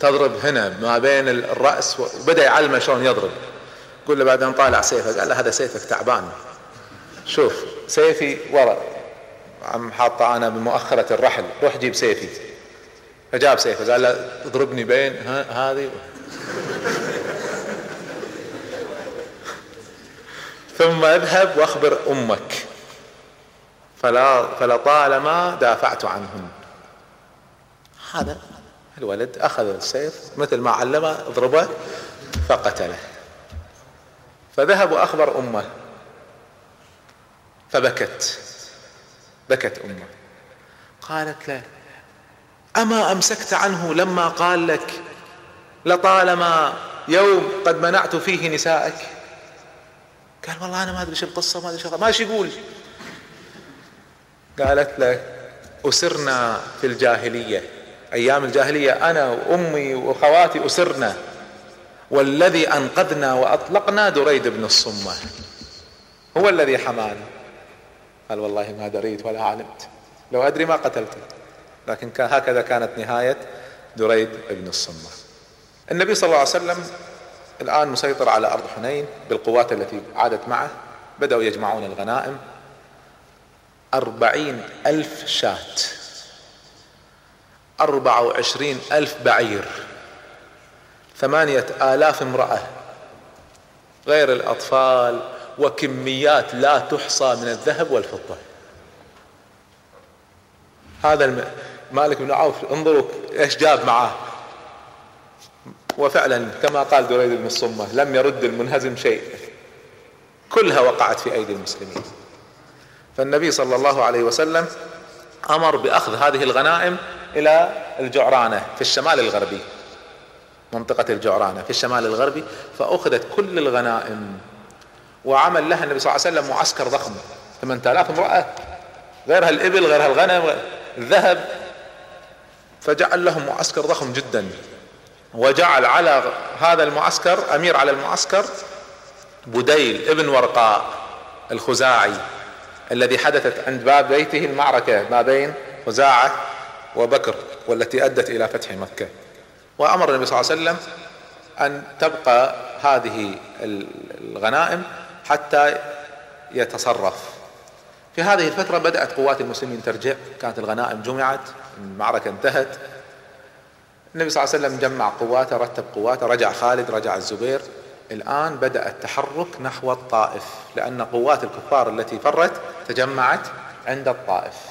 Speaker 2: تضرب هنا ما بين الرأس وبدأ يعلمه شلون يضرب. قل له بعدين طالع سيفه قال له هذا سيفك تعبان. شوف سيفي ورا. عم حاطه أنا بمؤخرة الرحل. روح جيب سيفي. فجاب سيفه قال له اضربني بين هذه ثم اذهب واخبر أمك. فلا فلطالما دافعت عنهن. هذا الولد أخذ السيف مثل ما علمه اضربه فقتله. فذهب وأخبر أمه. فبكت. بكت أمه. قالت له أما أمسكت عنه لما قال لك لطالما يوم قد منعت فيه نسائك؟ قال والله أنا ما أدري شو القصة ما أدري شو ما يقول قالت له أسرنا في الجاهلية. أيام الجاهلية أنا وأمي وأخواتي أسرنا. والذي أنقذنا وأطلقنا دريد بن الصمة. هو الذي حمانا قال والله ما دريت ولا علمت. لو أدري ما قتلته لكن هكذا كانت نهاية دريد بن الصمة. النبي صلى الله عليه وسلم الآن مسيطر على أرض حنين بالقوات التي عادت معه. بدأوا يجمعون الغنائم. أربعين ألف شاة. أربعة وعشرين ألف بعير. ثمانية آلاف امرأة. غير الأطفال وكميات لا تحصى من الذهب والفضة. هذا مالك بن عوف انظروا إيش جاب معاه. وفعلا كما قال دريد بن الصمة لم يرد المنهزم شيء. كلها وقعت في أيدي المسلمين. فالنبي صلى الله عليه وسلم أمر بأخذ هذه الغنائم إلى الجعرانة في الشمال الغربي منطقة الجعرانة في الشمال الغربي فأخذت كل الغنائم وعمل لها النبي صلى الله عليه وسلم معسكر ضخم 8000 امرأة غيرها الإبل غيرها الغنم الذهب فجعل لهم معسكر ضخم جدا وجعل على هذا المعسكر أمير على المعسكر بديل ابن ورقاء الخزاعي. الذي حدثت عند باب بيته المعركة ما بين خزاعة وبكر والتي أدت إلى فتح مكة. وأمر النبي صلى الله عليه وسلم أن تبقى هذه الغنائم حتى يتصرف. في هذه الفترة بدأت قوات المسلمين ترجع. كانت الغنائم جمعت المعركة انتهت. النبي صلى الله عليه وسلم جمع قواته رتب قواته رجع خالد رجع الزبير. الآن بدأ التحرك نحو الطائف لأن قوات الكفار التي فرت تجمعت عند الطائف.